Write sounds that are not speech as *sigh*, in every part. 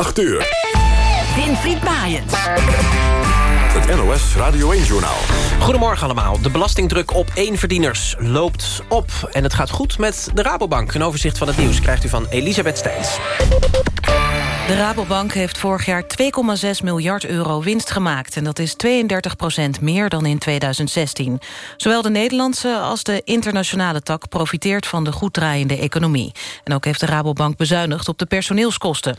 8 uur. Winfried Maaiens. Het NOS Radio 1-journaal. Goedemorgen allemaal. De belastingdruk op éénverdieners loopt op. En het gaat goed met de Rabobank. Een overzicht van het nieuws krijgt u van Elisabeth Steins. De Rabobank heeft vorig jaar 2,6 miljard euro winst gemaakt. En dat is 32 procent meer dan in 2016. Zowel de Nederlandse als de internationale tak profiteert van de goed draaiende economie. En ook heeft de Rabobank bezuinigd op de personeelskosten.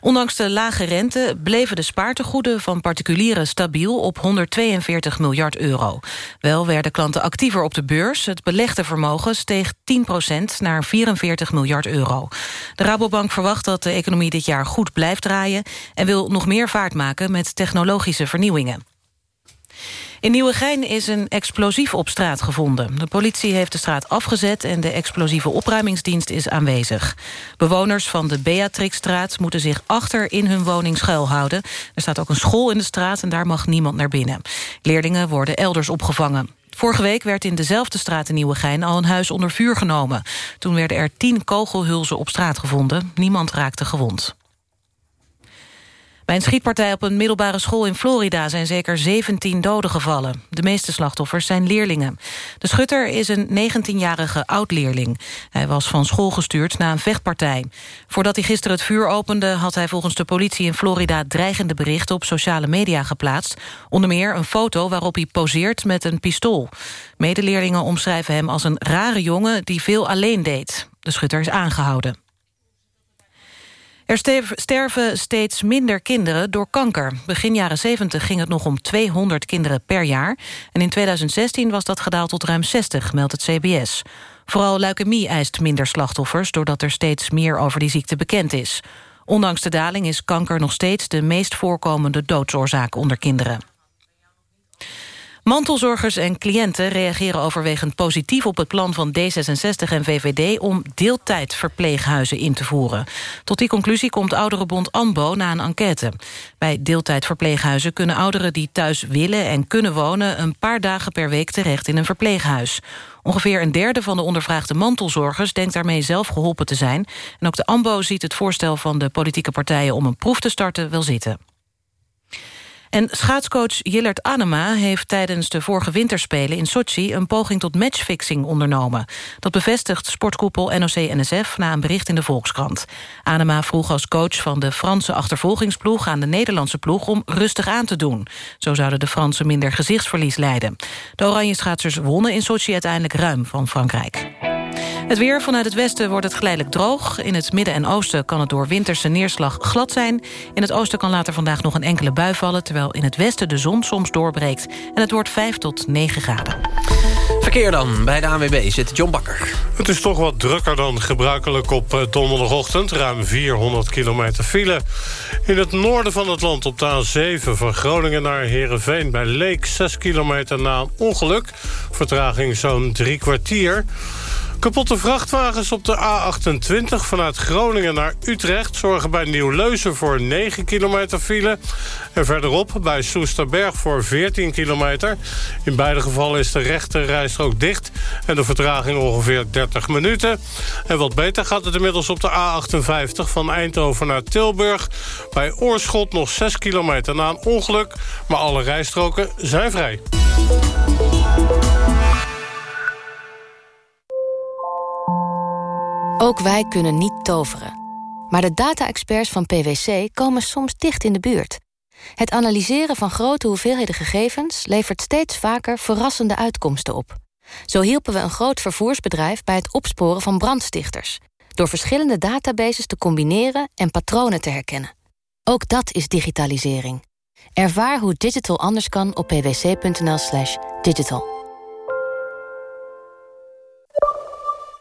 Ondanks de lage rente bleven de spaartegoeden van particulieren stabiel op 142 miljard euro. Wel werden klanten actiever op de beurs. Het belegde vermogen steeg 10 procent naar 44 miljard euro. De Rabobank verwacht dat de economie dit jaar goed blijft draaien... en wil nog meer vaart maken met technologische vernieuwingen. In Nieuwegein is een explosief op straat gevonden. De politie heeft de straat afgezet en de explosieve opruimingsdienst is aanwezig. Bewoners van de Beatrixstraat moeten zich achter in hun woning schuilhouden. Er staat ook een school in de straat en daar mag niemand naar binnen. Leerlingen worden elders opgevangen. Vorige week werd in dezelfde straat in Nieuwegein al een huis onder vuur genomen. Toen werden er tien kogelhulzen op straat gevonden. Niemand raakte gewond. Bij een schietpartij op een middelbare school in Florida... zijn zeker 17 doden gevallen. De meeste slachtoffers zijn leerlingen. De schutter is een 19-jarige oud-leerling. Hij was van school gestuurd na een vechtpartij. Voordat hij gisteren het vuur opende... had hij volgens de politie in Florida dreigende berichten... op sociale media geplaatst. Onder meer een foto waarop hij poseert met een pistool. Medeleerlingen omschrijven hem als een rare jongen... die veel alleen deed. De schutter is aangehouden. Er sterven steeds minder kinderen door kanker. Begin jaren 70 ging het nog om 200 kinderen per jaar. En in 2016 was dat gedaald tot ruim 60, meldt het CBS. Vooral leukemie eist minder slachtoffers... doordat er steeds meer over die ziekte bekend is. Ondanks de daling is kanker nog steeds de meest voorkomende doodsoorzaak onder kinderen. Mantelzorgers en cliënten reageren overwegend positief op het plan van D66 en VVD om deeltijdverpleeghuizen in te voeren. Tot die conclusie komt Ouderenbond ANBO na een enquête. Bij deeltijdverpleeghuizen kunnen ouderen die thuis willen en kunnen wonen een paar dagen per week terecht in een verpleeghuis. Ongeveer een derde van de ondervraagde mantelzorgers denkt daarmee zelf geholpen te zijn. En ook de ANBO ziet het voorstel van de politieke partijen om een proef te starten wel zitten. En schaatscoach Jillert Anema heeft tijdens de vorige winterspelen in Sochi... een poging tot matchfixing ondernomen. Dat bevestigt sportkoepel NOC-NSF na een bericht in de Volkskrant. Anema vroeg als coach van de Franse achtervolgingsploeg... aan de Nederlandse ploeg om rustig aan te doen. Zo zouden de Fransen minder gezichtsverlies leiden. De oranje schaatsers wonnen in Sochi uiteindelijk ruim van Frankrijk. Het weer vanuit het westen wordt het geleidelijk droog. In het midden en oosten kan het door winterse neerslag glad zijn. In het oosten kan later vandaag nog een enkele bui vallen... terwijl in het westen de zon soms doorbreekt. En het wordt 5 tot 9 graden. Verkeer dan. Bij de ANWB zit John Bakker. Het is toch wat drukker dan gebruikelijk op eh, donderdagochtend. Ruim 400 kilometer file. In het noorden van het land op de A7 van Groningen naar Heerenveen... bij Leek 6 kilometer na een ongeluk. Vertraging zo'n drie kwartier. Kapotte vrachtwagens op de A28 vanuit Groningen naar Utrecht... zorgen bij Nieuw-Leuzen voor 9 kilometer file. En verderop bij Soesterberg voor 14 kilometer. In beide gevallen is de rechte rijstrook dicht... en de vertraging ongeveer 30 minuten. En wat beter gaat het inmiddels op de A58 van Eindhoven naar Tilburg. Bij Oorschot nog 6 kilometer na een ongeluk... maar alle rijstroken zijn vrij. Ook wij kunnen niet toveren. Maar de data-experts van PwC komen soms dicht in de buurt. Het analyseren van grote hoeveelheden gegevens... levert steeds vaker verrassende uitkomsten op. Zo hielpen we een groot vervoersbedrijf bij het opsporen van brandstichters... door verschillende databases te combineren en patronen te herkennen. Ook dat is digitalisering. Ervaar hoe digital anders kan op pwc.nl slash digital.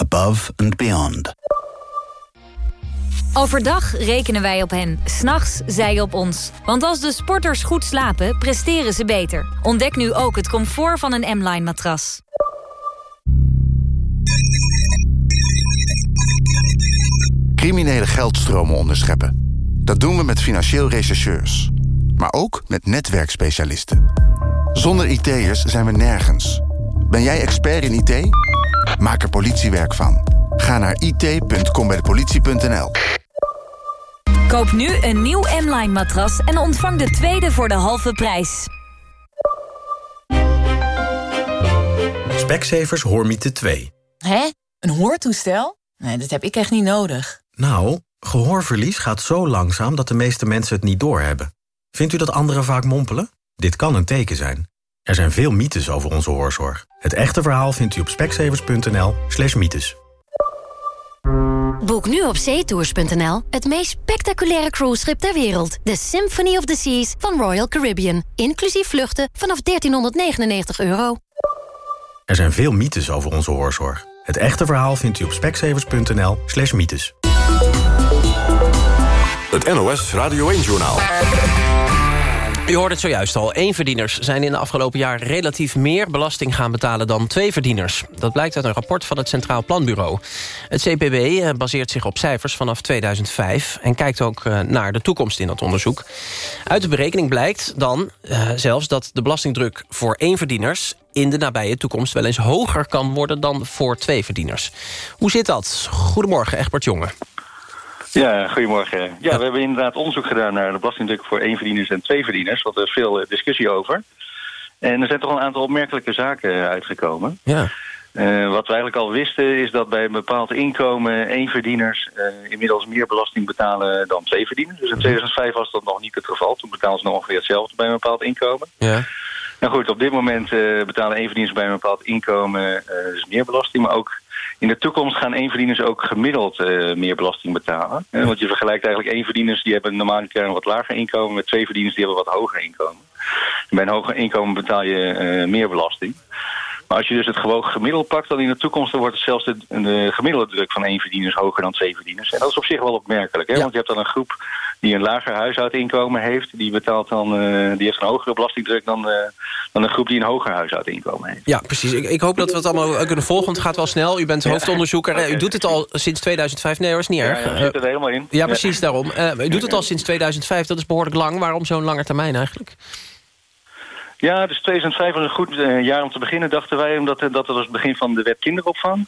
Above and beyond. Overdag rekenen wij op hen, s'nachts zij op ons. Want als de sporters goed slapen, presteren ze beter. Ontdek nu ook het comfort van een M-Line matras. Criminele geldstromen onderscheppen. Dat doen we met financieel rechercheurs. Maar ook met netwerkspecialisten. Zonder IT'ers zijn we nergens. Ben jij expert in IT? Maak er politiewerk van. Ga naar it.combijdepolitie.nl Koop nu een nieuw M-Line matras en ontvang de tweede voor de halve prijs. Specsavers Hoormiete 2. Hè? Een hoortoestel? Nee, dat heb ik echt niet nodig. Nou, gehoorverlies gaat zo langzaam dat de meeste mensen het niet doorhebben. Vindt u dat anderen vaak mompelen? Dit kan een teken zijn. Er zijn veel mythes over onze hoorzorg. Het echte verhaal vindt u op specsavers.nl slash mythes. Boek nu op zeetours.nl het meest spectaculaire cruiseschip ter wereld. De Symphony of the Seas van Royal Caribbean. Inclusief vluchten vanaf 1399 euro. Er zijn veel mythes over onze hoorzorg. Het echte verhaal vindt u op specsavers.nl slash mythes. Het NOS Radio 1-journaal. U hoorde het zojuist al. Eenverdieners zijn in de afgelopen jaar relatief meer belasting gaan betalen dan tweeverdieners. Dat blijkt uit een rapport van het Centraal Planbureau. Het CPB eh, baseert zich op cijfers vanaf 2005 en kijkt ook eh, naar de toekomst in dat onderzoek. Uit de berekening blijkt dan uh, zelfs dat de belastingdruk voor eenverdieners in de nabije toekomst wel eens hoger kan worden dan voor tweeverdieners. Hoe zit dat? Goedemorgen, Egbert Jonge. Ja, goedemorgen. Ja, we hebben inderdaad onderzoek gedaan naar de belastingdruk voor éénverdieners en tweeverdieners. Want er is veel discussie over. En er zijn toch een aantal opmerkelijke zaken uitgekomen. Ja. Uh, wat we eigenlijk al wisten is dat bij een bepaald inkomen éénverdieners uh, inmiddels meer belasting betalen dan tweeverdieners. Dus in 2005 was dat nog niet het geval. Toen betaalden ze nog ongeveer hetzelfde bij een bepaald inkomen. Ja. Nou goed, op dit moment uh, betalen éénverdieners bij een bepaald inkomen dus meer belasting. Maar ook in de toekomst gaan eenverdieners ook gemiddeld uh, meer belasting betalen. Uh, want je vergelijkt eigenlijk éénverdieners die hebben normaal een wat lager inkomen... met tweeverdieners die hebben wat hoger inkomen. En bij een hoger inkomen betaal je uh, meer belasting. Maar als je dus het gewoon gemiddeld pakt, dan in de toekomst dan wordt het zelfs de, de gemiddelde druk van één verdieners hoger dan twee verdieners. En dat is op zich wel opmerkelijk, hè? Ja. want je hebt dan een groep die een lager huishoudinkomen heeft, die betaalt dan, uh, die heeft een hogere belastingdruk dan, uh, dan een groep die een hoger huishoudinkomen heeft. Ja, precies. Ik, ik hoop dat we het allemaal kunnen volgen, want het gaat wel snel. U bent hoofdonderzoeker. *laughs* Ja. U doet het al sinds 2005. Nee hoor, is niet erg. Ja, zit er helemaal in. Ja, precies, daarom. U doet het al sinds 2005, dat is behoorlijk lang. Waarom zo'n lange termijn eigenlijk? Ja, dus 2005 was een goed uh, jaar om te beginnen, dachten wij. Omdat uh, dat was het begin van de wet kinderopvang.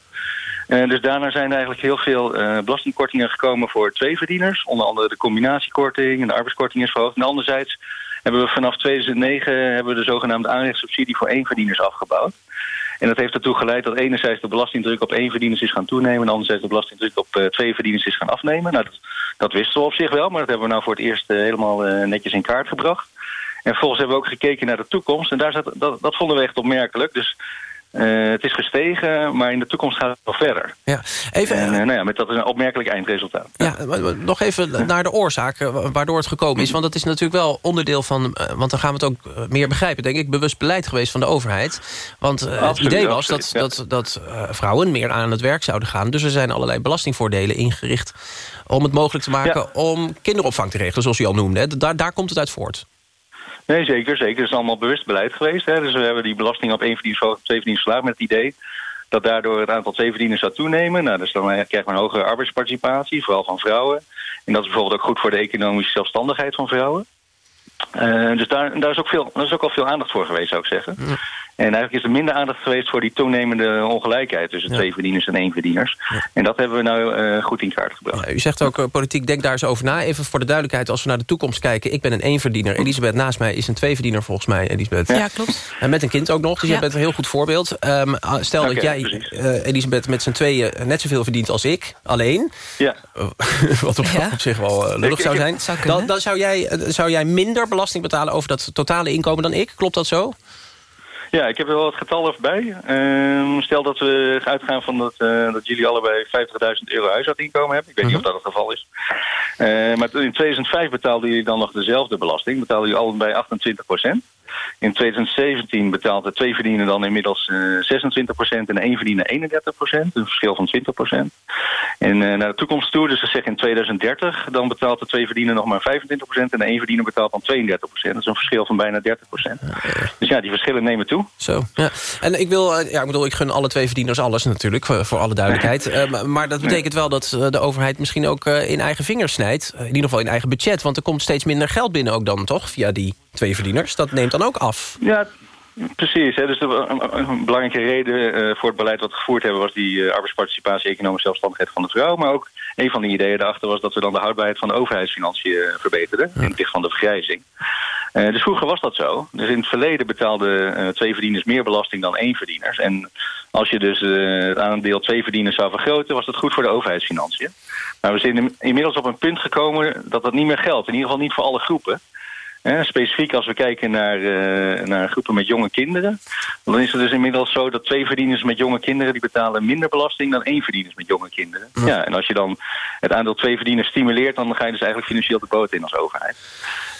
Uh, dus daarna zijn er eigenlijk heel veel belastingkortingen gekomen voor tweeverdieners. Onder andere de combinatiekorting en de arbeidskorting is verhoogd. En anderzijds hebben we vanaf 2009 hebben we de zogenaamde aanrechtssubsidie voor éénverdieners afgebouwd. En dat heeft ertoe geleid dat enerzijds de belastingdruk op éénverdieners is gaan toenemen... en anderzijds de belastingdruk op uh, tweeverdieners is gaan afnemen. Nou, dat, dat wisten we op zich wel, maar dat hebben we nou voor het eerst helemaal netjes in kaart gebracht. En vervolgens hebben we ook gekeken naar de toekomst. En daar zat, dat, dat vonden we echt opmerkelijk. Dus uh, het is gestegen, maar in de toekomst gaat het nog verder. Ja, even, en, uh, nou ja, met dat is een opmerkelijk eindresultaat. Ja, nog even naar de oorzaak waardoor het gekomen is. Want dat is natuurlijk wel onderdeel van... Want dan gaan we het ook meer begrijpen, denk ik... bewust beleid geweest van de overheid. Want het idee was dat, ja. dat, dat vrouwen meer aan het werk zouden gaan. Dus er zijn allerlei belastingvoordelen ingericht... om het mogelijk te maken om kinderopvang te regelen, zoals u al noemde. Daar, daar komt het uit voort. Nee, zeker. zeker. Het is allemaal bewust beleid geweest. Hè. Dus we hebben die belasting op één verdieners twee verdieners verlaagd met het idee dat daardoor het aantal tweeverdieners zou toenemen. Nou, dus dan krijgt men een hogere arbeidsparticipatie, vooral van vrouwen. En dat is bijvoorbeeld ook goed voor de economische zelfstandigheid van vrouwen. Uh, dus daar, daar, is ook veel, daar is ook al veel aandacht voor geweest, zou ik zeggen. Ja. En eigenlijk is er minder aandacht geweest voor die toenemende ongelijkheid... tussen ja. twee verdieners en één verdieners. Ja. En dat hebben we nou uh, goed in kaart gebracht. u zegt ook, uh, politiek, denk daar eens over na. Even voor de duidelijkheid, als we naar de toekomst kijken... ik ben een éénverdiener. Elisabeth naast mij is een tweeverdiener volgens mij, Elisabeth. Ja, klopt. En met een kind ook nog, dus je bent een heel goed voorbeeld. Um, stel okay, dat jij, uh, Elisabeth, met z'n tweeën net zoveel verdient als ik, alleen. Ja. *laughs* wat op, op, zich wel lullig zou zijn. Zou dan, dan zou, jij, zou jij minder belasting betalen over dat totale inkomen dan ik. Klopt dat zo? Ja, ik heb er wel wat getallen bij. Ehm, stel dat we uitgaan van dat, uh, dat jullie allebei 50.000 euro huishoudinkomen hebben. Ik weet niet of dat het geval is. Uh, maar in 2005 betaalden jullie dan nog dezelfde belasting. Betaalden jullie allebei 28 procent. In 2017 betaalt de twee verdienen dan inmiddels uh, 26 procent en één verdiener 31 procent. Een verschil van 20 procent. En naar de toekomst toe, dus we zeggen in 2030, dan betaalt de twee verdienen nog maar 25 procent en de één verdiener betaalt dan 32 procent. Dat is een verschil van bijna 30 procent. Dus ja, die verschillen nemen toe. Zo, ja. En ik wil, ja, ik bedoel, ik gun alle twee verdieners alles natuurlijk, voor, voor alle duidelijkheid. *laughs* uh, maar dat betekent wel dat de overheid misschien ook in eigen vingers snijdt. in ieder geval in eigen budget, want er komt steeds minder geld binnen ook dan, toch? Via die twee verdieners. Dat neemt dan ook af. Ja, Precies, hè. dus een, belangrijke reden uh, voor het beleid wat we gevoerd hebben... was die uh, arbeidsparticipatie, economische zelfstandigheid van de vrouw. Maar ook een van de ideeën daarachter was dat we dan de houdbaarheid van de overheidsfinanciën uh, verbeterden... in het licht van de vergrijzing. dus vroeger was dat zo. Dus in het verleden betaalden twee verdieners meer belasting dan één verdieners. En als je dus het aandeel twee verdieners zou vergroten... was dat goed voor de overheidsfinanciën. Maar we zijn inmiddels op een punt gekomen dat dat niet meer geldt. In ieder geval niet voor alle groepen. Ja, specifiek als we kijken naar, uh, naar groepen met jonge kinderen... dan is het dus inmiddels zo dat twee verdieners met jonge kinderen... die betalen minder belasting dan één verdieners met jonge kinderen. Ja. en als je dan het aandeel twee verdieners stimuleert... dan ga je dus eigenlijk financieel de boot in als overheid.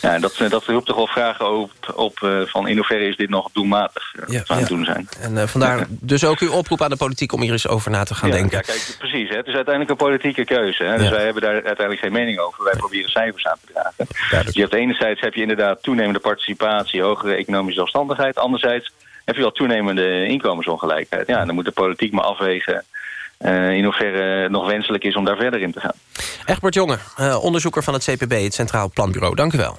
Ja, dat, dat roept toch wel vragen op, op uh, van in hoeverre is dit nog doelmatig ja, aan het doen zijn. En uh, vandaar *laughs* dus ook uw oproep aan de politiek om hier eens over na te gaan denken. Ja, kijk, precies. Hè. Het is uiteindelijk een politieke keuze. Hè. Dus wij hebben daar uiteindelijk geen mening over. Wij proberen cijfers aan te dragen. Dus je hebt enerzijds heb je inderdaad toenemende participatie, hogere economische zelfstandigheid. Anderzijds heb je wel toenemende inkomensongelijkheid. Ja, dan moet de politiek maar afwegen uh, in hoeverre het nog wenselijk is om daar verder in te gaan. Egbert Jonge, uh, onderzoeker van het CPB, het Centraal Planbureau. Dank u wel.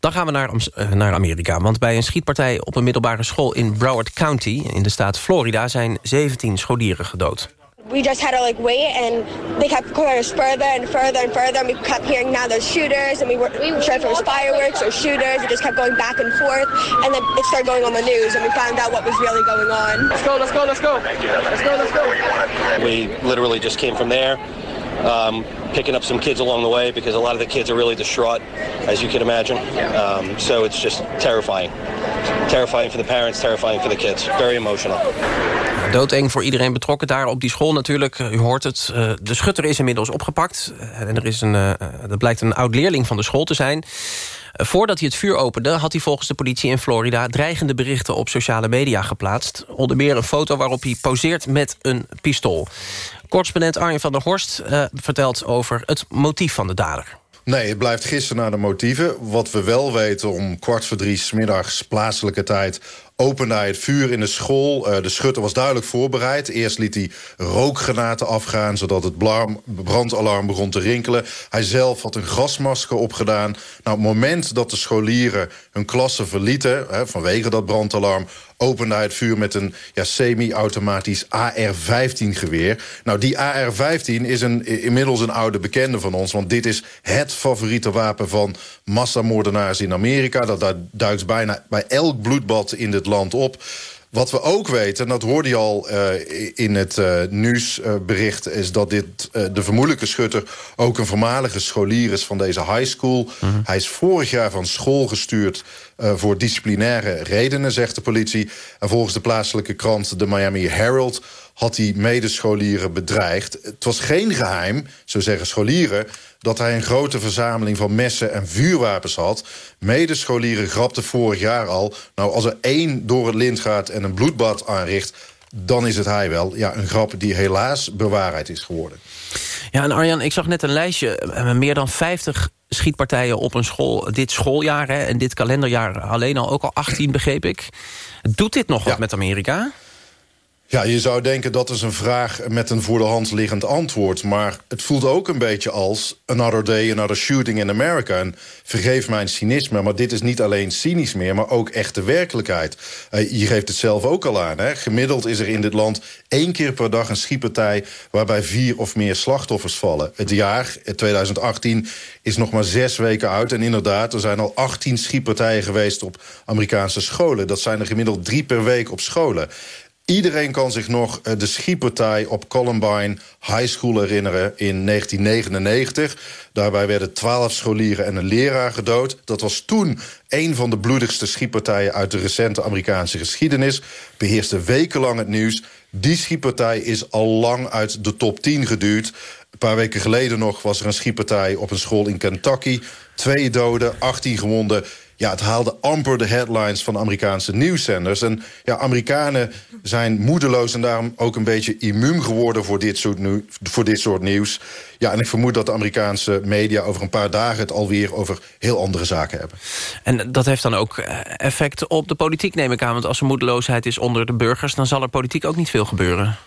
Dan gaan we naar, uh, naar Amerika, want bij een schietpartij op een middelbare school in Broward County in de staat Florida zijn 17 scholieren gedood. we just had to like wait and they kept going us further and further and further and we kept hearing now there's shooters and we were we sure if it was fireworks or shooters it just kept going back and forth and then it started going on the news and we found out what was really going on let's go let's go let's go let's go let's go we literally just came from there um, picking up some kids along the way because a lot of the kids are really distraught, as you can imagine. Um, so it's just terrifying. Terrifying for the parents, terrifying for the kids. Very emotional. Doodeng voor iedereen betrokken daar op die school natuurlijk. U hoort het, uh, de schutter is inmiddels opgepakt. En er is een, dat blijkt een oud-leerling van de school te zijn. Voordat hij het vuur opende had hij volgens de politie in Florida... dreigende berichten op sociale media geplaatst. Onder meer een foto waarop hij poseert met een pistool. Correspondent Arjen van der Horst uh, vertelt over het motief van de dader. Nee, het blijft gissen naar de motieven. Wat we wel weten om kwart voor drie smiddags plaatselijke tijd opende hij het vuur in de school. Uh, de schutter was duidelijk voorbereid. Eerst liet hij rookgranaten afgaan... zodat het brandalarm begon te rinkelen. Hij zelf had een gasmasker opgedaan. Nou, het moment dat de scholieren hun klasse verlieten... Hè, vanwege dat brandalarm opende hij het vuur met een ja, semi-automatisch AR-15-geweer. Nou, die AR-15 is een, inmiddels een oude bekende van ons... want dit is het favoriete wapen van massamoordenaars in Amerika. Dat, duikt bijna bij elk bloedbad in het land op. Wat we ook weten, en dat hoorde je al uh, in het uh, nieuwsbericht... Is dat dit, de vermoedelijke schutter ook een voormalige scholier is van deze high school. Mm -hmm. Hij is vorig jaar van school gestuurd voor disciplinaire redenen, zegt de politie. En volgens de plaatselijke krant de Miami Herald had hij medescholieren bedreigd. Het was geen geheim, zo zeggen scholieren dat hij een grote verzameling van messen en vuurwapens had. Medescholieren grapten vorig jaar al... nou, als er één door het lint gaat en een bloedbad aanricht... dan is het hij wel. Ja, een grap die helaas bewaarheid is geworden. Ja, en Arjan, ik zag net een lijstje. Meer dan 50 schietpartijen op een school dit schooljaar... Hè, en dit kalenderjaar alleen al ook al 18, begreep ik. Doet dit nog wat met Amerika? Ja, je zou denken dat is een vraag met een voor de hand liggend antwoord. Maar het voelt ook een beetje als another day, another shooting in America. En vergeef mijn cynisme, maar dit is niet alleen cynisch meer... maar ook echte werkelijkheid. Uh, je geeft het zelf ook al aan. Hè? Gemiddeld is er in dit land één keer per dag een schietpartij... waarbij vier of meer slachtoffers vallen. Het jaar, 2018, is nog maar zes weken uit. En inderdaad, er zijn al 18 schietpartijen geweest op Amerikaanse scholen. Dat zijn er gemiddeld drie per week op scholen. Iedereen kan zich nog de schietpartij op Columbine High School herinneren in 1999. Daarbij werden twaalf scholieren en een leraar gedood. Dat was toen een van de bloedigste schietpartijen... uit de recente Amerikaanse geschiedenis. Beheerste wekenlang het nieuws. Die schietpartij is al lang uit de top 10 geduwd. Een paar weken geleden nog was er een schietpartij op een school in Kentucky. Twee doden, 18 gewonden ja, het haalde amper de headlines van Amerikaanse nieuwszenders. En ja, Amerikanen zijn moedeloos en daarom ook een beetje immuun geworden voor dit, soort voor dit soort nieuws. Ja, en ik vermoed dat de Amerikaanse media over een paar dagen het alweer over heel andere zaken hebben. En dat heeft dan ook eh, effect op de politiek, neem ik aan. Want als er moedeloosheid is onder de burgers, dan zal er politiek ook niet veel gebeuren.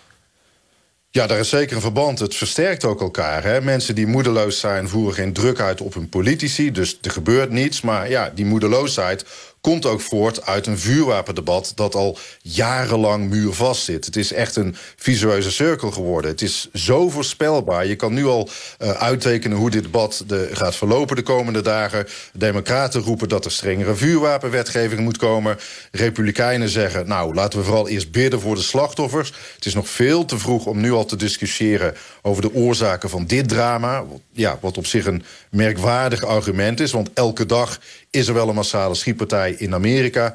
Ja, daar is zeker een verband. Het versterkt ook elkaar. Hè? Mensen die moedeloos zijn voeren geen druk uit op hun politici. Dus er gebeurt niets. Maar ja, die moedeloosheid komt ook voort uit een vuurwapendebat... dat al jarenlang muurvast zit. Het is echt een visueuze cirkel geworden. Het is zo voorspelbaar. Je kan nu al uh, uittekenen hoe dit debat de, gaat verlopen de komende dagen. Democraten roepen dat er strengere vuurwapenwetgeving moet komen. Republikeinen zeggen, nou, laten we vooral eerst bidden voor de slachtoffers. Het is nog veel te vroeg om nu al te discussiëren... over de oorzaken van dit drama. Ja, wat op zich een merkwaardig argument is. Want elke dag is er wel een massale schietpartij in Amerika.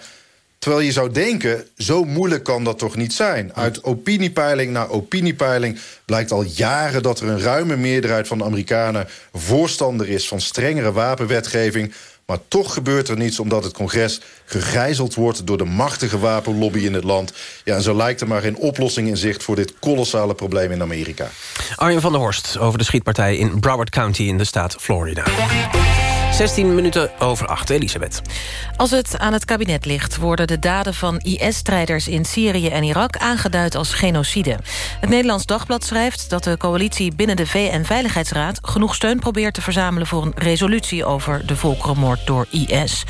Terwijl je zou denken, zo moeilijk kan dat toch niet zijn. Uit opiniepeiling naar opiniepeiling blijkt al jaren... dat er een ruime meerderheid van de Amerikanen voorstander is... van strengere wapenwetgeving. Maar toch gebeurt er niets omdat het congres gegijzeld wordt... door de machtige wapenlobby in het land. Ja, en zo lijkt er maar geen oplossing in zicht... voor dit kolossale probleem in Amerika. Arjen van der Horst over de schietpartij in Broward County in de staat Florida. 16 minuten over 8, Elisabeth. Als het aan het kabinet ligt... worden de daden van IS-strijders in Syrië en Irak aangeduid als genocide. Het Nederlands Dagblad schrijft dat de coalitie binnen de VN-veiligheidsraad... genoeg steun probeert te verzamelen voor een resolutie... over de volkerenmoord door IS.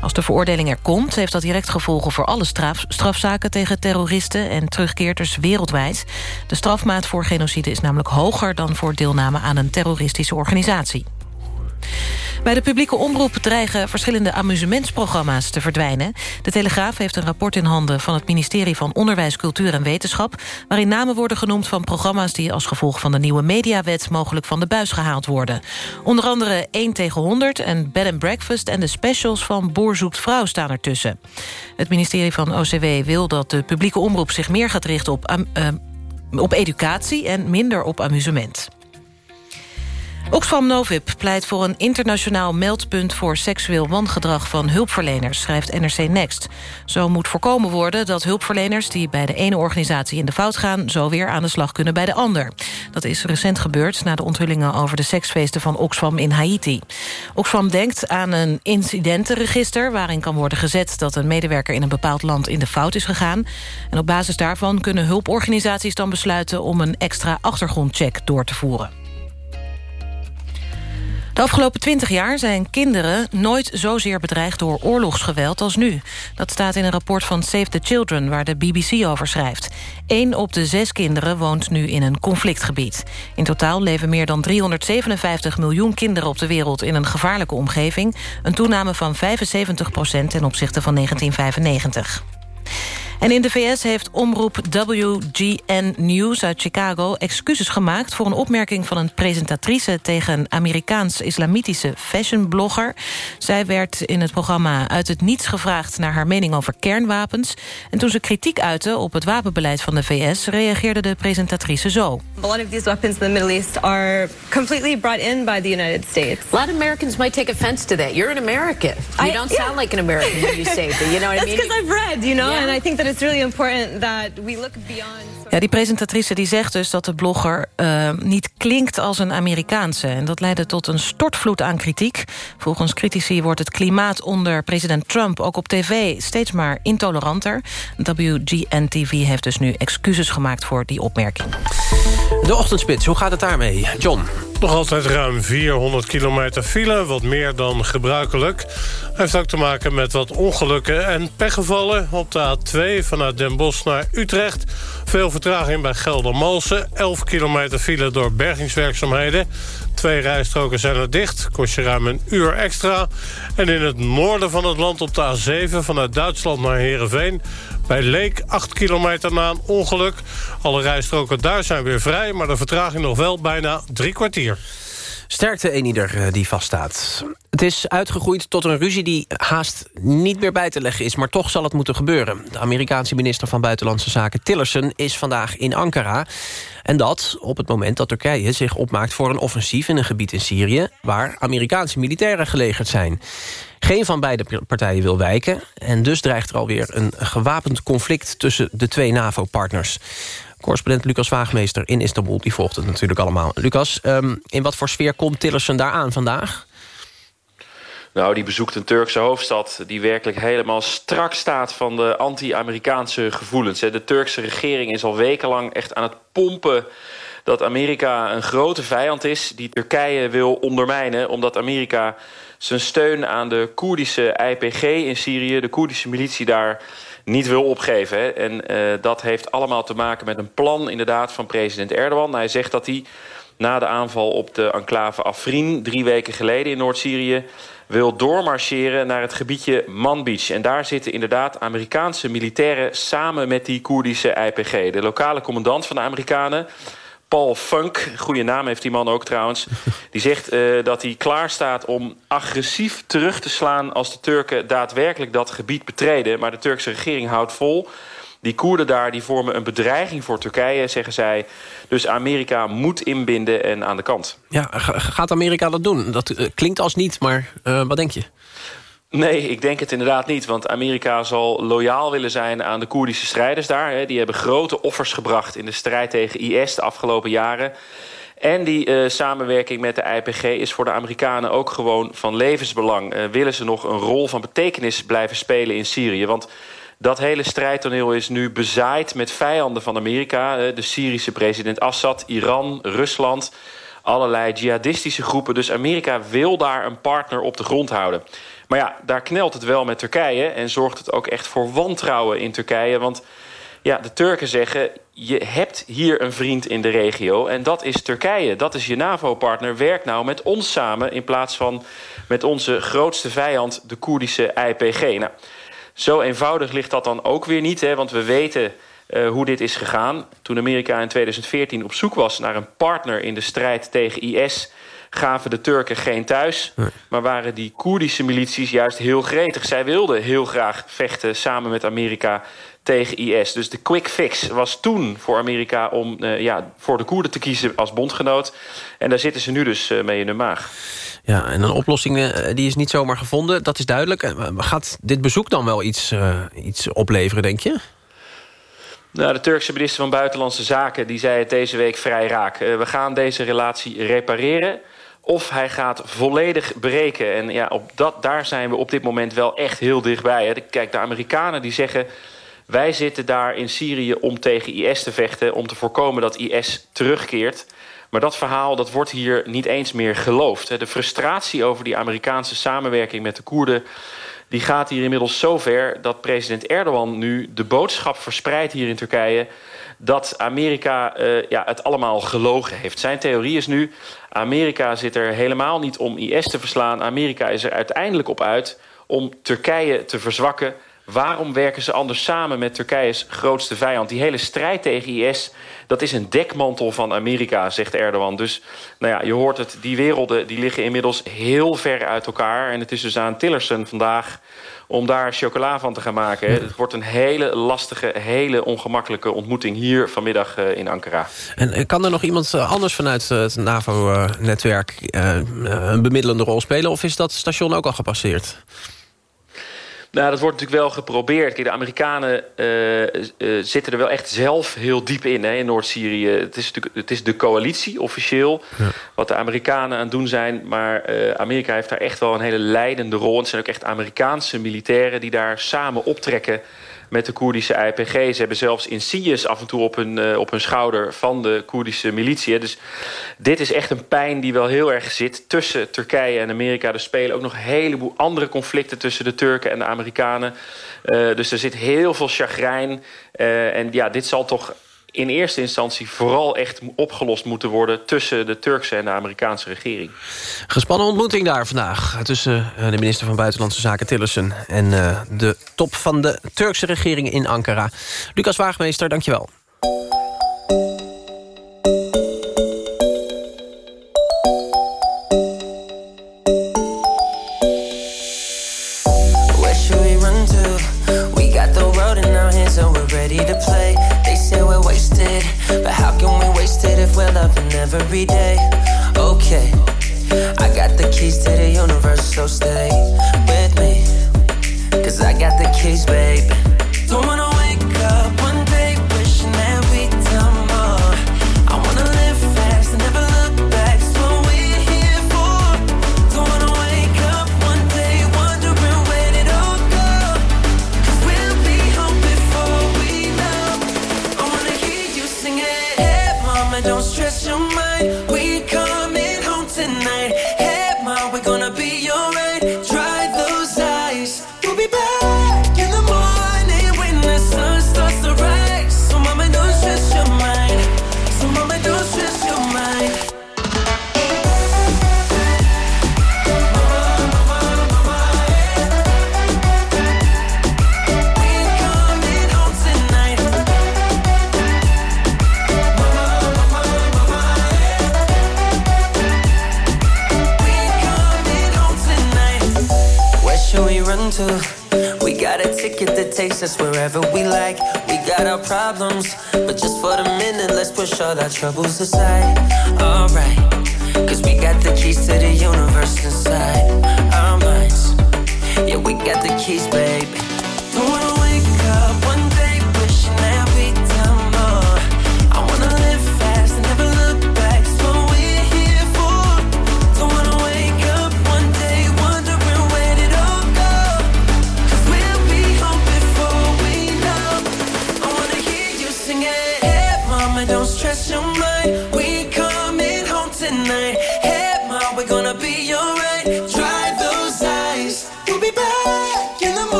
Als de veroordeling er komt, heeft dat direct gevolgen voor alle straf, strafzaken tegen terroristen en terugkeerders wereldwijd. De strafmaat voor genocide is namelijk hoger dan voor deelname aan een terroristische organisatie. Bij de publieke omroep dreigen verschillende amusementsprogramma's te verdwijnen. De Telegraaf heeft een rapport in handen van het ministerie van Onderwijs, Cultuur en Wetenschap... waarin namen worden genoemd van programma's die als gevolg van de nieuwe mediawet mogelijk van de buis gehaald worden. Onder andere 1 tegen 100 en Bed and Breakfast en de specials van Boer zoekt vrouw staan ertussen. Het ministerie van OCW wil dat de publieke omroep zich meer gaat richten op, uh, op educatie en minder op amusement. Oxfam Novib pleit voor een internationaal meldpunt... voor seksueel wangedrag van hulpverleners, schrijft NRC Next. Zo moet voorkomen worden dat hulpverleners... die bij de ene organisatie in de fout gaan... zo weer aan de slag kunnen bij de ander. Dat is recent gebeurd na de onthullingen over de seksfeesten van Oxfam in Haiti. Oxfam denkt aan een incidentenregister... waarin kan worden gezet dat een medewerker in een bepaald land in de fout is gegaan. En op basis daarvan kunnen hulporganisaties dan besluiten... om een extra achtergrondcheck door te voeren. De afgelopen twintig jaar zijn kinderen nooit zozeer bedreigd door oorlogsgeweld als nu. Dat staat in een rapport van Save the Children, waar de BBC over schrijft. Eén op de zes kinderen woont nu in een conflictgebied. In totaal leven meer dan 357 miljoen kinderen op de wereld in een gevaarlijke omgeving. Een toename van 75 procent ten opzichte van 1995. En in de VS heeft omroep WGN News uit Chicago... excuses gemaakt voor een opmerking van een presentatrice... tegen een Amerikaans-islamitische fashionblogger. Zij werd in het programma uit het niets gevraagd... naar haar mening over kernwapens. En toen ze kritiek uitte op het wapenbeleid van de VS... reageerde de presentatrice zo. A lot of these weapons in the Middle East are completely brought in by the United States. A lot of Americans might take offense to that. You're an American. You I, don't sound like an American when you say that. You know what I *laughs* mean? because I've read, you know, yeah. and I think that it's really important that we look beyond... Ja, die presentatrice die zegt dus dat de blogger uh, niet klinkt als een Amerikaanse. En dat leidde tot een stortvloed aan kritiek. Volgens critici wordt het klimaat onder president Trump... ook op tv steeds maar intoleranter. WGN-TV heeft dus nu excuses gemaakt voor die opmerking. De ochtendspits, hoe gaat het daarmee? John? Nog altijd ruim 400 kilometer file, wat meer dan gebruikelijk. Heeft ook te maken met wat ongelukken en pechgevallen. Op de A2 vanuit Den Bosch naar Utrecht. Veel vertraging bij Geldermalsen. 11 kilometer file door bergingswerkzaamheden. Twee rijstroken zijn er dicht, kost je ruim een uur extra. En in het noorden van het land op de A7 vanuit Duitsland naar Heerenveen... Bij Leek, 8 kilometer na een ongeluk. Alle rijstroken daar zijn weer vrij... maar de vertraging nog wel bijna drie kwartier. Sterkte een ieder eh, die vaststaat. Het is uitgegroeid tot een ruzie die haast niet meer bij te leggen is... maar toch zal het moeten gebeuren. De Amerikaanse minister van Buitenlandse Zaken Tillerson is vandaag in Ankara. En dat op het moment dat Turkije zich opmaakt voor een offensief... in een gebied in Syrië waar Amerikaanse militairen gelegerd zijn. Geen van beide partijen wil wijken... en dus dreigt er alweer een gewapend conflict tussen de twee NAVO-partners. Correspondent Lucas Waagmeester in Istanbul, die volgt het natuurlijk allemaal. Lucas, um, in wat voor sfeer komt Tillerson daar aan vandaag? Nou, die bezoekt een Turkse hoofdstad die werkelijk helemaal strak staat van de anti-Amerikaanse gevoelens. De Turkse regering is al wekenlang echt aan het pompen dat Amerika een grote vijand is die Turkije wil ondermijnen, omdat Amerika zijn steun aan de Koerdische IPG in Syrië, de Koerdische militie daar, niet wil opgeven. Hè. En uh, dat heeft allemaal te maken met een plan inderdaad van president Erdogan. Hij zegt dat hij na de aanval op de enclave Afrin... drie weken geleden in Noord-Syrië wil doormarcheren naar het gebiedje Manbij. En daar zitten inderdaad Amerikaanse militairen samen met die Koerdische IPG. De lokale commandant van de Amerikanen Paul Funk, goede naam heeft die man ook trouwens... *laughs* die zegt uh, dat hij klaar staat om agressief terug te slaan... als de Turken daadwerkelijk dat gebied betreden. Maar de Turkse regering houdt vol... Die Koerden daar die vormen een bedreiging voor Turkije, zeggen zij. Dus Amerika moet inbinden en aan de kant. Ja, gaat Amerika dat doen? Dat uh, klinkt als niet, maar uh, wat denk je? Nee, ik denk het inderdaad niet. Want Amerika zal loyaal willen zijn aan de Koerdische strijders daar. Die hebben grote offers gebracht in de strijd tegen IS de afgelopen jaren. En die uh, samenwerking met de IPG is voor de Amerikanen ook gewoon van levensbelang. Uh, willen ze nog een rol van betekenis blijven spelen in Syrië? Want dat hele strijdtoneel is nu bezaaid met vijanden van Amerika. De Syrische president Assad, Iran, Rusland allerlei jihadistische groepen. Dus Amerika wil daar een partner op de grond houden. Maar ja, daar knelt het wel met Turkije... en zorgt het ook echt voor wantrouwen in Turkije. Want ja, de Turken zeggen, je hebt hier een vriend in de regio... en dat is Turkije, dat is je NAVO-partner. Werk nou met ons samen in plaats van met onze grootste vijand... de Koerdische IPG. Nou, zo eenvoudig ligt dat dan ook weer niet, hè, want we weten... Uh, hoe dit is gegaan. Toen Amerika in 2014 op zoek was naar een partner in de strijd tegen IS gaven de Turken geen thuis. Maar waren die Koerdische milities juist heel gretig. Zij wilden heel graag vechten samen met Amerika tegen IS. Dus de quick fix was toen voor Amerika om uh, ja, voor de Koerden te kiezen als bondgenoot. En daar zitten ze nu dus uh, mee in de maag. Ja, en een oplossing uh, die is niet zomaar gevonden, dat is duidelijk. Gaat dit bezoek dan wel iets, iets opleveren, denk je? Nou, de Turkse minister van Buitenlandse Zaken die zei het deze week vrij raak. we gaan deze relatie repareren of hij gaat volledig breken. En ja, op dat, daar zijn we op dit moment wel echt heel dichtbij. Hè. Kijk, de Amerikanen die zeggen... wij zitten daar in Syrië om tegen IS te vechten... om te voorkomen dat IS terugkeert. Maar dat verhaal dat wordt hier niet eens meer geloofd. Hè. De frustratie over die Amerikaanse samenwerking met de Koerden... die gaat hier inmiddels zo ver dat president Erdogan nu de boodschap verspreidt hier in Turkije dat Amerika uh, ja, het allemaal gelogen heeft. Zijn theorie is nu, Amerika zit er helemaal niet om IS te verslaan. Amerika is er uiteindelijk op uit om Turkije te verzwakken. Waarom werken ze anders samen met Turkije's grootste vijand? Die hele strijd tegen IS, dat is een dekmantel van Amerika, zegt Erdogan. Dus nou ja, je hoort het, die werelden die liggen inmiddels heel ver uit elkaar. En het is dus aan Tillerson vandaag om daar chocola van te gaan maken. Het wordt een hele lastige, hele ongemakkelijke ontmoeting hier vanmiddag uh, in Ankara. En uh, kan er nog iemand uh, anders vanuit het NAVO-netwerk een bemiddelende rol spelen? Of is dat station ook al gepasseerd? Nou, dat wordt natuurlijk wel geprobeerd. Kijk, de Amerikanen uh, uh, zitten er wel echt zelf heel diep in, hè, in Noord-Syrië. Het is natuurlijk het is de coalitie, officieel, ja. wat de Amerikanen aan het doen zijn. Maar uh, Amerika heeft daar echt wel een hele leidende rol. En het zijn ook echt Amerikaanse militairen die daar samen optrekken met de Koerdische IPG. Ze hebben zelfs insignes af en toe op hun, uh, op hun schouder van de Koerdische militie. Dus dit is echt een pijn die wel heel erg zit tussen Turkije en Amerika. Er spelen ook nog een heleboel andere conflicten tussen de Turken en de Amerikanen. Uh, dus er zit heel veel chagrijn. Uh, en ja, dit zal toch in eerste instantie vooral echt opgelost moeten worden... tussen de Turkse en de Amerikaanse regering. Gespannen ontmoeting daar vandaag tussen eh, de minister van Buitenlandse Zaken Tillerson... en uh, de top van de Turkse regering in Ankara. Lucas Waagmeester, dankjewel.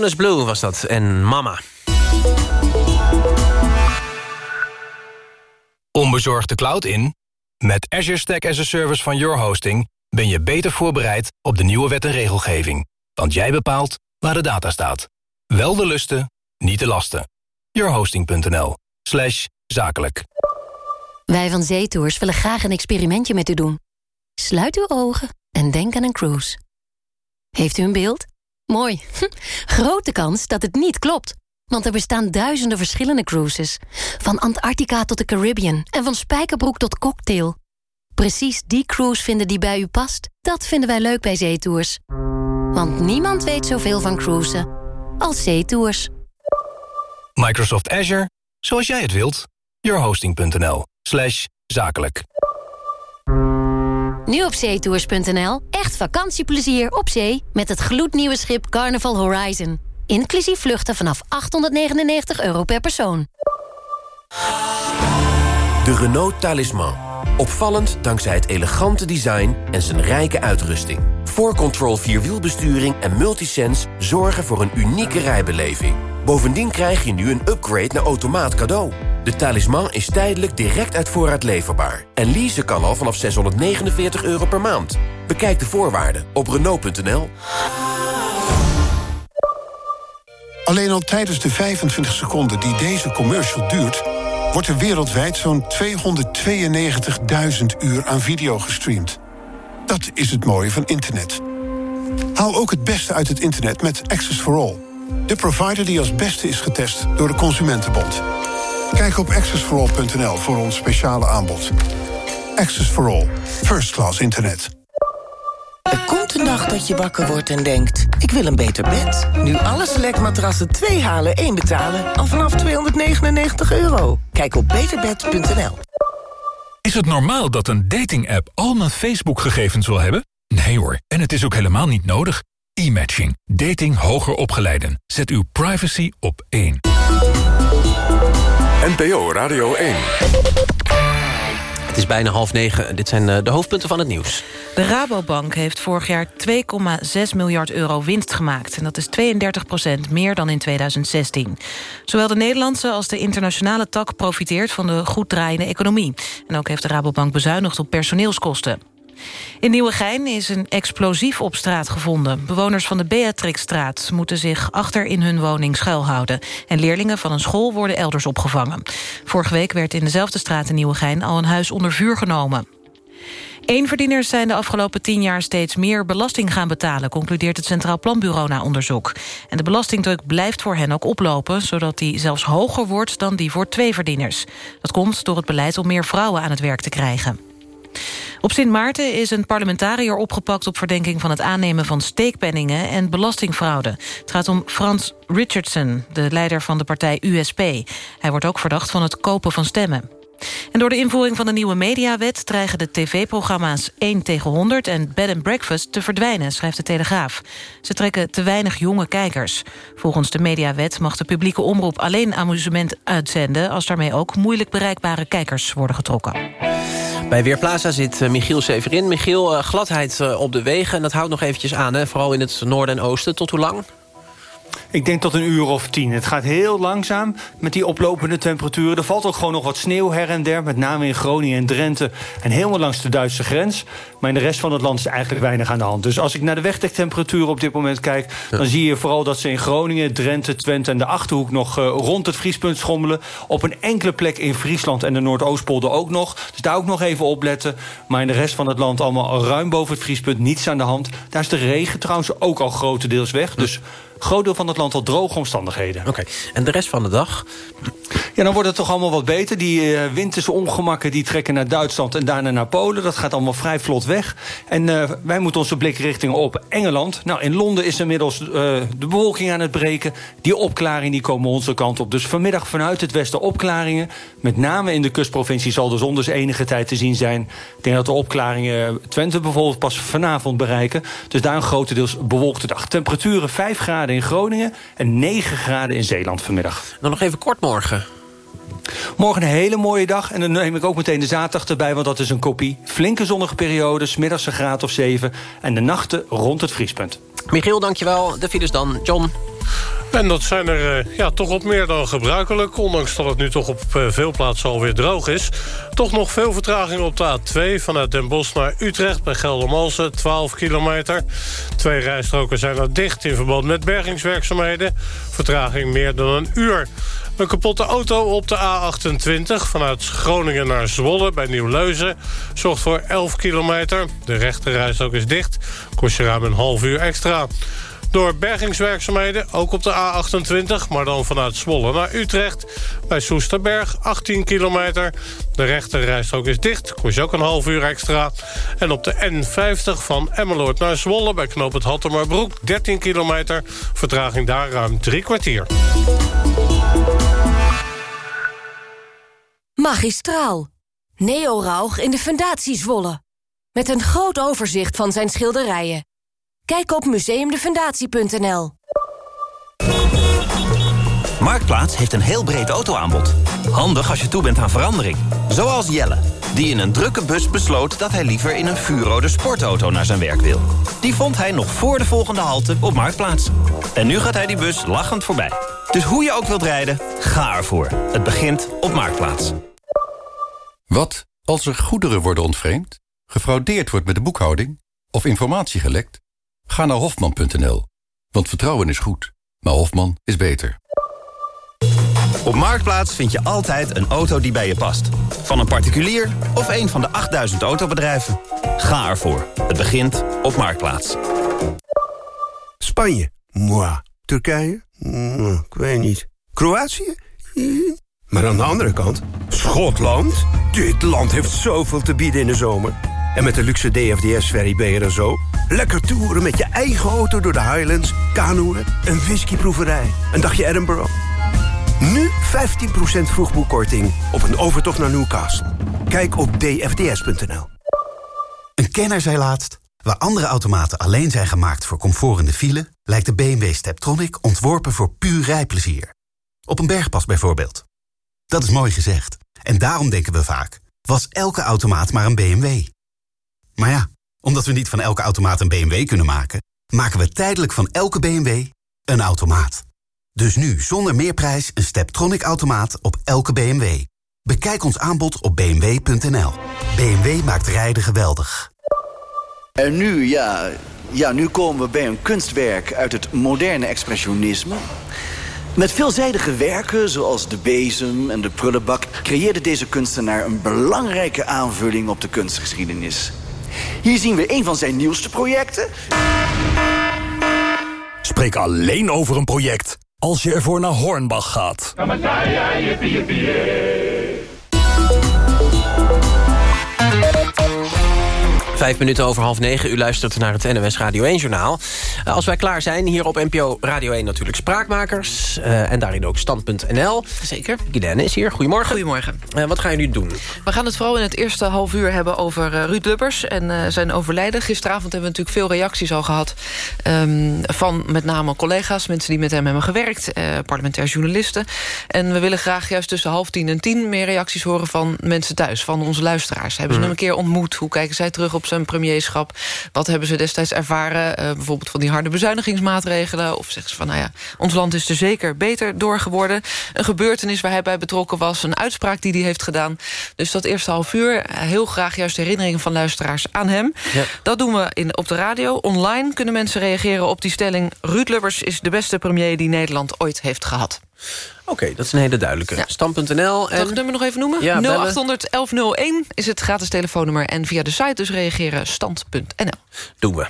Jonas Blue was dat en Mama. Onbezorgd de cloud in? Met Azure Stack as a Service van Your Hosting... ben je beter voorbereid op de nieuwe wet en regelgeving. Want jij bepaalt waar de data staat. Wel de lusten, niet de lasten. Yourhosting.nl slash zakelijk. Wij van Zeetours willen graag een experimentje met u doen. Sluit uw ogen en denk aan een cruise. Heeft u een beeld? Mooi. *laughs* Grote kans dat het niet klopt. Want er bestaan duizenden verschillende cruises. Van Antarctica tot de Caribbean en van spijkerbroek tot cocktail. Precies die cruise vinden die bij u past, dat vinden wij leuk bij Zeetours. Want niemand weet zoveel van cruisen als Zeetours. Microsoft Azure, zoals jij het wilt. Yourhosting.nl zakelijk. Nu op zeetours.nl. Echt vakantieplezier op zee met het gloednieuwe schip Carnival Horizon. Inclusief vluchten vanaf 899 euro per persoon. De Renault Talisman. Opvallend dankzij het elegante design en zijn rijke uitrusting. 4Control Vierwielbesturing en Multisense zorgen voor een unieke rijbeleving. Bovendien krijg je nu een upgrade naar automaat cadeau. De talisman is tijdelijk direct uit voorraad leverbaar. En leasen kan al vanaf 649 euro per maand. Bekijk de voorwaarden op Renault.nl. Alleen al tijdens de 25 seconden die deze commercial duurt... wordt er wereldwijd zo'n 292.000 uur aan video gestreamd. Dat is het mooie van internet. Haal ook het beste uit het internet met Access for All. De provider die als beste is getest door de Consumentenbond. Kijk op accessforall.nl voor ons speciale aanbod. Access for All. First class internet. Er komt een dag dat je wakker wordt en denkt... ik wil een beter bed. Nu alle selectmatrassen 2 halen, 1 betalen... al vanaf 299 euro. Kijk op beterbed.nl. Is het normaal dat een dating-app al mijn Facebook-gegevens wil hebben? Nee hoor, en het is ook helemaal niet nodig. E-matching. Dating hoger opgeleiden. Zet uw privacy op één. NPO Radio 1. Het is bijna half negen. Dit zijn eh, de hoofdpunten van het nieuws. De Rabobank heeft vorig jaar 2,6 miljard euro winst gemaakt. En dat is 32 procent meer dan in 2016. Zowel de Nederlandse als de internationale tak profiteert... van de goed draaiende economie. En ook heeft de Rabobank bezuinigd op personeelskosten. In Nieuwegein is een explosief op straat gevonden. Bewoners van de Beatrixstraat moeten zich achter in hun woning schuilhouden. En leerlingen van een school worden elders opgevangen. Vorige week werd in dezelfde straat in Nieuwegein al een huis onder vuur genomen. Eenverdieners zijn de afgelopen tien jaar steeds meer belasting gaan betalen... concludeert het Centraal Planbureau na onderzoek. En de belastingdruk blijft voor hen ook oplopen... zodat die zelfs hoger wordt dan die voor tweeverdieners. Dat komt door het beleid om meer vrouwen aan het werk te krijgen. Op Sint Maarten is een parlementariër opgepakt op verdenking van het aannemen van steekpenningen en belastingfraude. Het gaat om Frans Richardson, de leider van de partij USP. Hij wordt ook verdacht van het kopen van stemmen. En door de invoering van de nieuwe mediawet... dreigen de tv-programma's 1 tegen 100 en Bed and Breakfast te verdwijnen, schrijft de Telegraaf. Ze trekken te weinig jonge kijkers. Volgens de mediawet mag de publieke omroep alleen amusement uitzenden... als daarmee ook moeilijk bereikbare kijkers worden getrokken. Bij Weerplaza zit eh, Michiel Severin. Michiel, eh, gladheid eh, op de wegen. En dat houdt nog eventjes aan, hè? vooral in het noorden en oosten. Tot hoe lang? Ik denk tot een uur of tien. Het gaat heel langzaam met die oplopende temperaturen. Er valt ook gewoon nog wat sneeuw her en der. Met name in Groningen en Drenthe. En helemaal langs de Duitse grens. Maar in de rest van het land is eigenlijk weinig aan de hand. Dus als ik naar de wegdektemperaturen op dit moment kijk... dan zie je vooral dat ze in Groningen, Drenthe, Twente en de Achterhoek... nog uh, rond het vriespunt schommelen. Op een enkele plek in Friesland en de Noordoostpolder ook nog. Dus daar ook nog even opletten. Maar in de rest van het land allemaal ruim boven het vriespunt. Niets aan de hand. Daar is de regen trouwens ook al grotendeels weg. Dus groot deel van het land al droge omstandigheden. Oké, en de rest van de dag? Ja, dan wordt het toch allemaal wat beter. Die uh, winterse ongemakken die trekken naar Duitsland en daarna naar Polen. Dat gaat allemaal vrij vlot weg. En uh, wij moeten onze blik richten op Engeland. Nou, in Londen is inmiddels uh, de bewolking aan het breken. Die opklaringen die komen onze kant op. Dus vanmiddag vanuit het westen opklaringen. Met name in de kustprovincie zal de zon dus enige tijd te zien zijn. Ik denk dat de opklaringen Twente bijvoorbeeld pas vanavond bereiken. Dus daar een grotendeels bewolkte dag. Temperaturen 5 graden in Groningen en 9 graden in Zeeland vanmiddag. Dan nog even kort morgen. Morgen een hele mooie dag. En dan neem ik ook meteen de zaterdag erbij, want dat is een kopie. Flinke zonnige periodes, middags een graad of 7. En de nachten rond het vriespunt. Michiel, dankjewel. De files dan. John. En dat zijn er uh, ja, toch wat meer dan gebruikelijk. Ondanks dat het nu toch op uh, veel plaatsen alweer droog is. Toch nog veel vertraging op de A2 vanuit Den Bosch naar Utrecht... bij Geldermalsen, 12 kilometer. Twee rijstroken zijn er dicht in verband met bergingswerkzaamheden. Vertraging meer dan een uur. Een kapotte auto op de A28 vanuit Groningen naar Zwolle bij Nieuw-Leuzen... zorgt voor 11 kilometer. De rechterrijstrook is dicht. Kost je ruim een half uur extra. Door bergingswerkzaamheden, ook op de A28... maar dan vanuit Zwolle naar Utrecht. Bij Soesterberg, 18 kilometer. De rechterrijstrook is dicht, kost je ook een half uur extra. En op de N50 van Emmeloord naar Zwolle... bij knoop het Hattemerbroek, 13 kilometer. Vertraging daar ruim drie kwartier. Magistraal. Neo Rauch in de Fundatie Zwolle. Met een groot overzicht van zijn schilderijen. Kijk op museumdefundatie.nl. Marktplaats heeft een heel breed autoaanbod. Handig als je toe bent aan verandering. Zoals Jelle, die in een drukke bus besloot... dat hij liever in een vuurrode sportauto naar zijn werk wil. Die vond hij nog voor de volgende halte op Marktplaats. En nu gaat hij die bus lachend voorbij. Dus hoe je ook wilt rijden, ga ervoor. Het begint op Marktplaats. Wat als er goederen worden ontvreemd, gefraudeerd wordt met de boekhouding... of informatie gelekt? Ga naar Hofman.nl, want vertrouwen is goed, maar Hofman is beter. Op Marktplaats vind je altijd een auto die bij je past. Van een particulier of een van de 8000 autobedrijven. Ga ervoor. Het begint op Marktplaats. Spanje? Moi. Turkije? Ik weet niet. Kroatië? Maar aan de andere kant, Schotland? Dit land heeft zoveel te bieden in de zomer. En met de luxe DFDS-ferry ben je er zo. Lekker toeren met je eigen auto door de Highlands, kanoeën, een whiskyproeverij, een dagje Edinburgh. Nu 15% vroegboekkorting op een overtocht naar Newcastle. Kijk op dfds.nl. Een kenner zei laatst... waar andere automaten alleen zijn gemaakt voor comfort in de file... lijkt de BMW Steptronic ontworpen voor puur rijplezier. Op een bergpas bijvoorbeeld. Dat is mooi gezegd. En daarom denken we vaak... was elke automaat maar een BMW? Maar ja, omdat we niet van elke automaat een BMW kunnen maken... maken we tijdelijk van elke BMW een automaat. Dus nu zonder meerprijs een Steptronic-automaat op elke BMW. Bekijk ons aanbod op bmw.nl. BMW maakt rijden geweldig. En nu, ja, ja, nu komen we bij een kunstwerk uit het moderne expressionisme. Met veelzijdige werken, zoals de bezem en de prullenbak... creëerde deze kunstenaar een belangrijke aanvulling op de kunstgeschiedenis. Hier zien we een van zijn nieuwste projecten. Spreek alleen over een project als je ervoor naar Hornbach gaat. Vijf minuten over half negen. U luistert naar het NOS Radio 1-journaal. Uh, als wij klaar zijn, hier op NPO Radio 1 natuurlijk Spraakmakers. Uh, en daarin ook Stand.nl. Zeker. Guylaine is hier. Goedemorgen. Goedemorgen. Uh, wat gaan jullie doen? We gaan het vooral in het eerste half uur hebben over Ruud Lubbers en zijn overlijden. Gisteravond hebben we natuurlijk veel reacties al gehad... Um, van met name collega's, mensen die met hem hebben gewerkt... parlementair journalisten. En we willen graag juist tussen half tien en tien... meer reacties horen van mensen thuis, van onze luisteraars. Hebben ze mm. hem een keer ontmoet? Hoe kijken zij terug op zijn premierschap. Wat hebben ze destijds ervaren? Uh, bijvoorbeeld van die harde bezuinigingsmaatregelen. Of zeggen ze van, nou ja, ons land is er zeker beter door geworden. Een gebeurtenis waar hij bij betrokken was. Een uitspraak die hij heeft gedaan. Dus dat eerste half uur, heel graag juist herinneringen van luisteraars aan hem. Ja. Dat doen we in, op de radio. Online kunnen mensen reageren op die stelling... Ruud Lubbers is de beste premier die Nederland ooit heeft gehad. Oké, okay, dat is een hele duidelijke. Ja. Stam.nl. En... Zal ik het nummer nog even noemen? Ja, 0800 1101 is het gratis telefoonnummer. En via de site dus reageren stand.nl. Doen we.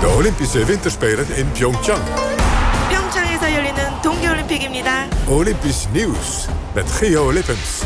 De Olympische Winterspelen in Pyeongchang. Pyeongchang에서 열리는 동계올림픽입니다. Olympisch nieuws met Geo Lippens.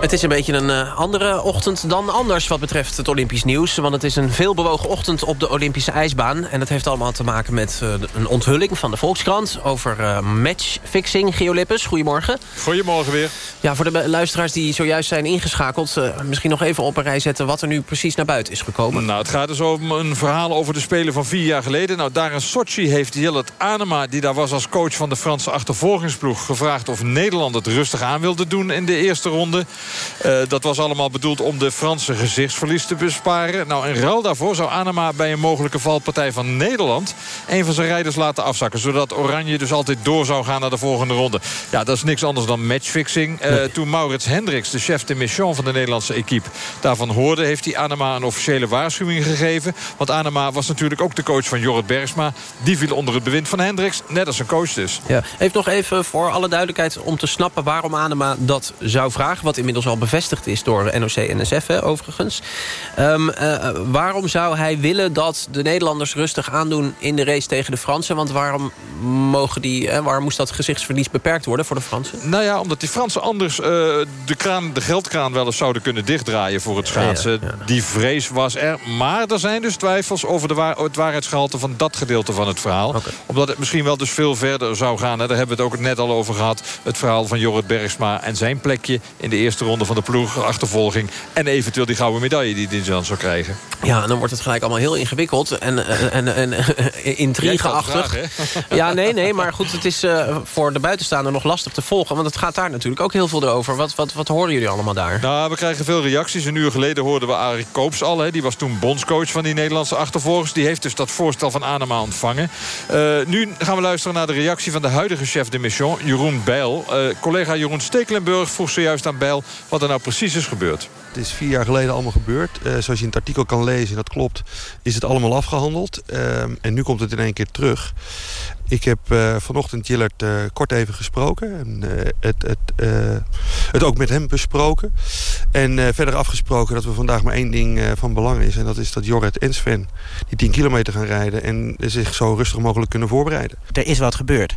Het is een beetje een uh, andere ochtend dan anders wat betreft het Olympisch nieuws. Want het is een veelbewogen ochtend op de Olympische ijsbaan. En dat heeft allemaal te maken met uh, een onthulling van de Volkskrant... over uh, matchfixing. Geolippus, goedemorgen. Goedemorgen weer. Ja, voor de luisteraars die zojuist zijn ingeschakeld... misschien nog even op een rij zetten wat er nu precies naar buiten is gekomen. Nou, het gaat dus om een verhaal over de Spelen van vier jaar geleden. Nou, daar in Sochi heeft Jillet Anema, die daar was als coach van de Franse achtervolgingsploeg... gevraagd of Nederland het rustig aan wilde doen in de eerste ronde... Uh, dat was allemaal bedoeld om de Franse gezichtsverlies te besparen. Nou, in ruil daarvoor zou Anema bij een mogelijke valpartij van Nederland... een van zijn rijders laten afzakken. Zodat Oranje dus altijd door zou gaan naar de volgende ronde. Ja, dat is niks anders dan matchfixing. Uh, nee. Toen Maurits Hendricks, de chef de mission van de Nederlandse equipe... daarvan hoorde, heeft hij Anema een officiële waarschuwing gegeven. Want Anema was natuurlijk ook de coach van Jorrit Bergsma. Die viel onder het bewind van Hendricks, net als zijn coach dus. Ja. Even nog even voor alle duidelijkheid om te snappen... waarom Anema dat zou vragen, wat inmiddels al bevestigd is door NOC-NSF overigens. Um, uh, waarom zou hij willen dat de Nederlanders rustig aandoen in de race tegen de Fransen? Want waarom, mogen die, uh, waarom moest dat gezichtsverlies beperkt worden voor de Fransen? Nou ja, omdat die Fransen anders uh, de, kraan, de geldkraan wel eens zouden kunnen dichtdraaien voor het schaatsen. Ja, ja. Die vrees was er. Maar er zijn dus twijfels over de waar, het waarheidsgehalte van dat gedeelte van het verhaal. Okay. Omdat het misschien wel dus veel verder zou gaan. Hè. Daar hebben we het ook net al over gehad. Het verhaal van Jorrit Bergsma en zijn plekje in de eerste ronde van de ploeg achtervolging. En eventueel die gouden medaille die hij dan zou krijgen. Ja, en dan wordt het gelijk allemaal heel ingewikkeld. En, *laughs* en, en, en intrigeachtig. ja, nee, nee. Maar goed, het is uh, voor de buitenstaander nog lastig te volgen. Want het gaat daar natuurlijk ook heel veel over. Wat, wat, wat horen jullie allemaal daar? Nou, we krijgen veel reacties. Een uur geleden hoorden we Arie Koops al. Hè. Die was toen bondscoach van die Nederlandse achtervolgers. Die heeft dus dat voorstel van Anema ontvangen. Uh, nu gaan we luisteren naar de reactie van de huidige chef de mission, Jeroen Bijl. Uh, collega Jeroen Stekelenburg vroeg zojuist aan Bijl wat er nou precies is gebeurd. Het is vier jaar geleden allemaal gebeurd. Uh, zoals je in het artikel kan lezen, dat klopt, is het allemaal afgehandeld. Uh, en nu komt het in één keer terug. Ik heb uh, vanochtend Jillert uh, kort even gesproken. En, uh, het, het, het ook met hem besproken. En verder afgesproken dat we vandaag maar één ding van belang is. En dat is dat Jorrit en Sven die 10 kilometer gaan rijden. En zich zo rustig mogelijk kunnen voorbereiden. Er is wat gebeurd.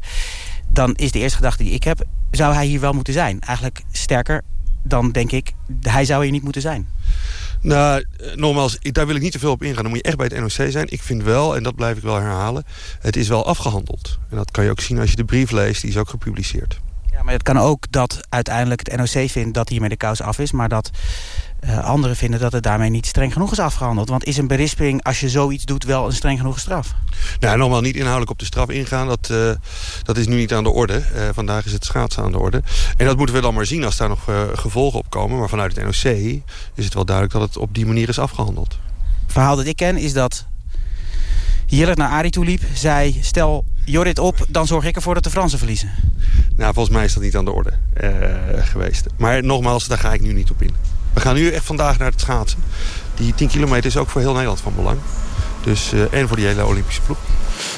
dan is de eerste gedachte die ik heb... zou hij hier wel moeten zijn. Eigenlijk sterker, dan denk ik, hij zou hier niet moeten zijn. Nou, eh, nogmaals, daar wil ik niet te veel op ingaan. Dan moet je echt bij het NOC zijn. Ik vind wel, en dat blijf ik wel herhalen... het is wel afgehandeld. En dat kan je ook zien als je de brief leest. Die is ook gepubliceerd. Ja, maar het kan ook dat uiteindelijk het NOC vindt dat hiermee de kous af is... maar dat uh, anderen vinden dat het daarmee niet streng genoeg is afgehandeld. Want is een berisping, als je zoiets doet, wel een streng genoeg straf? Nou, nogmaals, niet inhoudelijk op de straf ingaan. Dat, uh, dat is nu niet aan de orde. Uh, vandaag is het schaatsen aan de orde. En dat moeten we dan maar zien als daar nog gevolgen op komen. Maar vanuit het NOC is het wel duidelijk dat het op die manier is afgehandeld. Het verhaal dat ik ken is dat Jillet naar Ari toe liep, zei... stel Jorrit op, dan zorg ik ervoor dat de Fransen verliezen. Nou, volgens mij is dat niet aan de orde geweest. Maar nogmaals, daar ga ik nu niet op in. We gaan nu echt vandaag naar het schaatsen. Die 10 kilometer is ook voor heel Nederland van belang. Dus, uh, en voor die hele Olympische ploeg.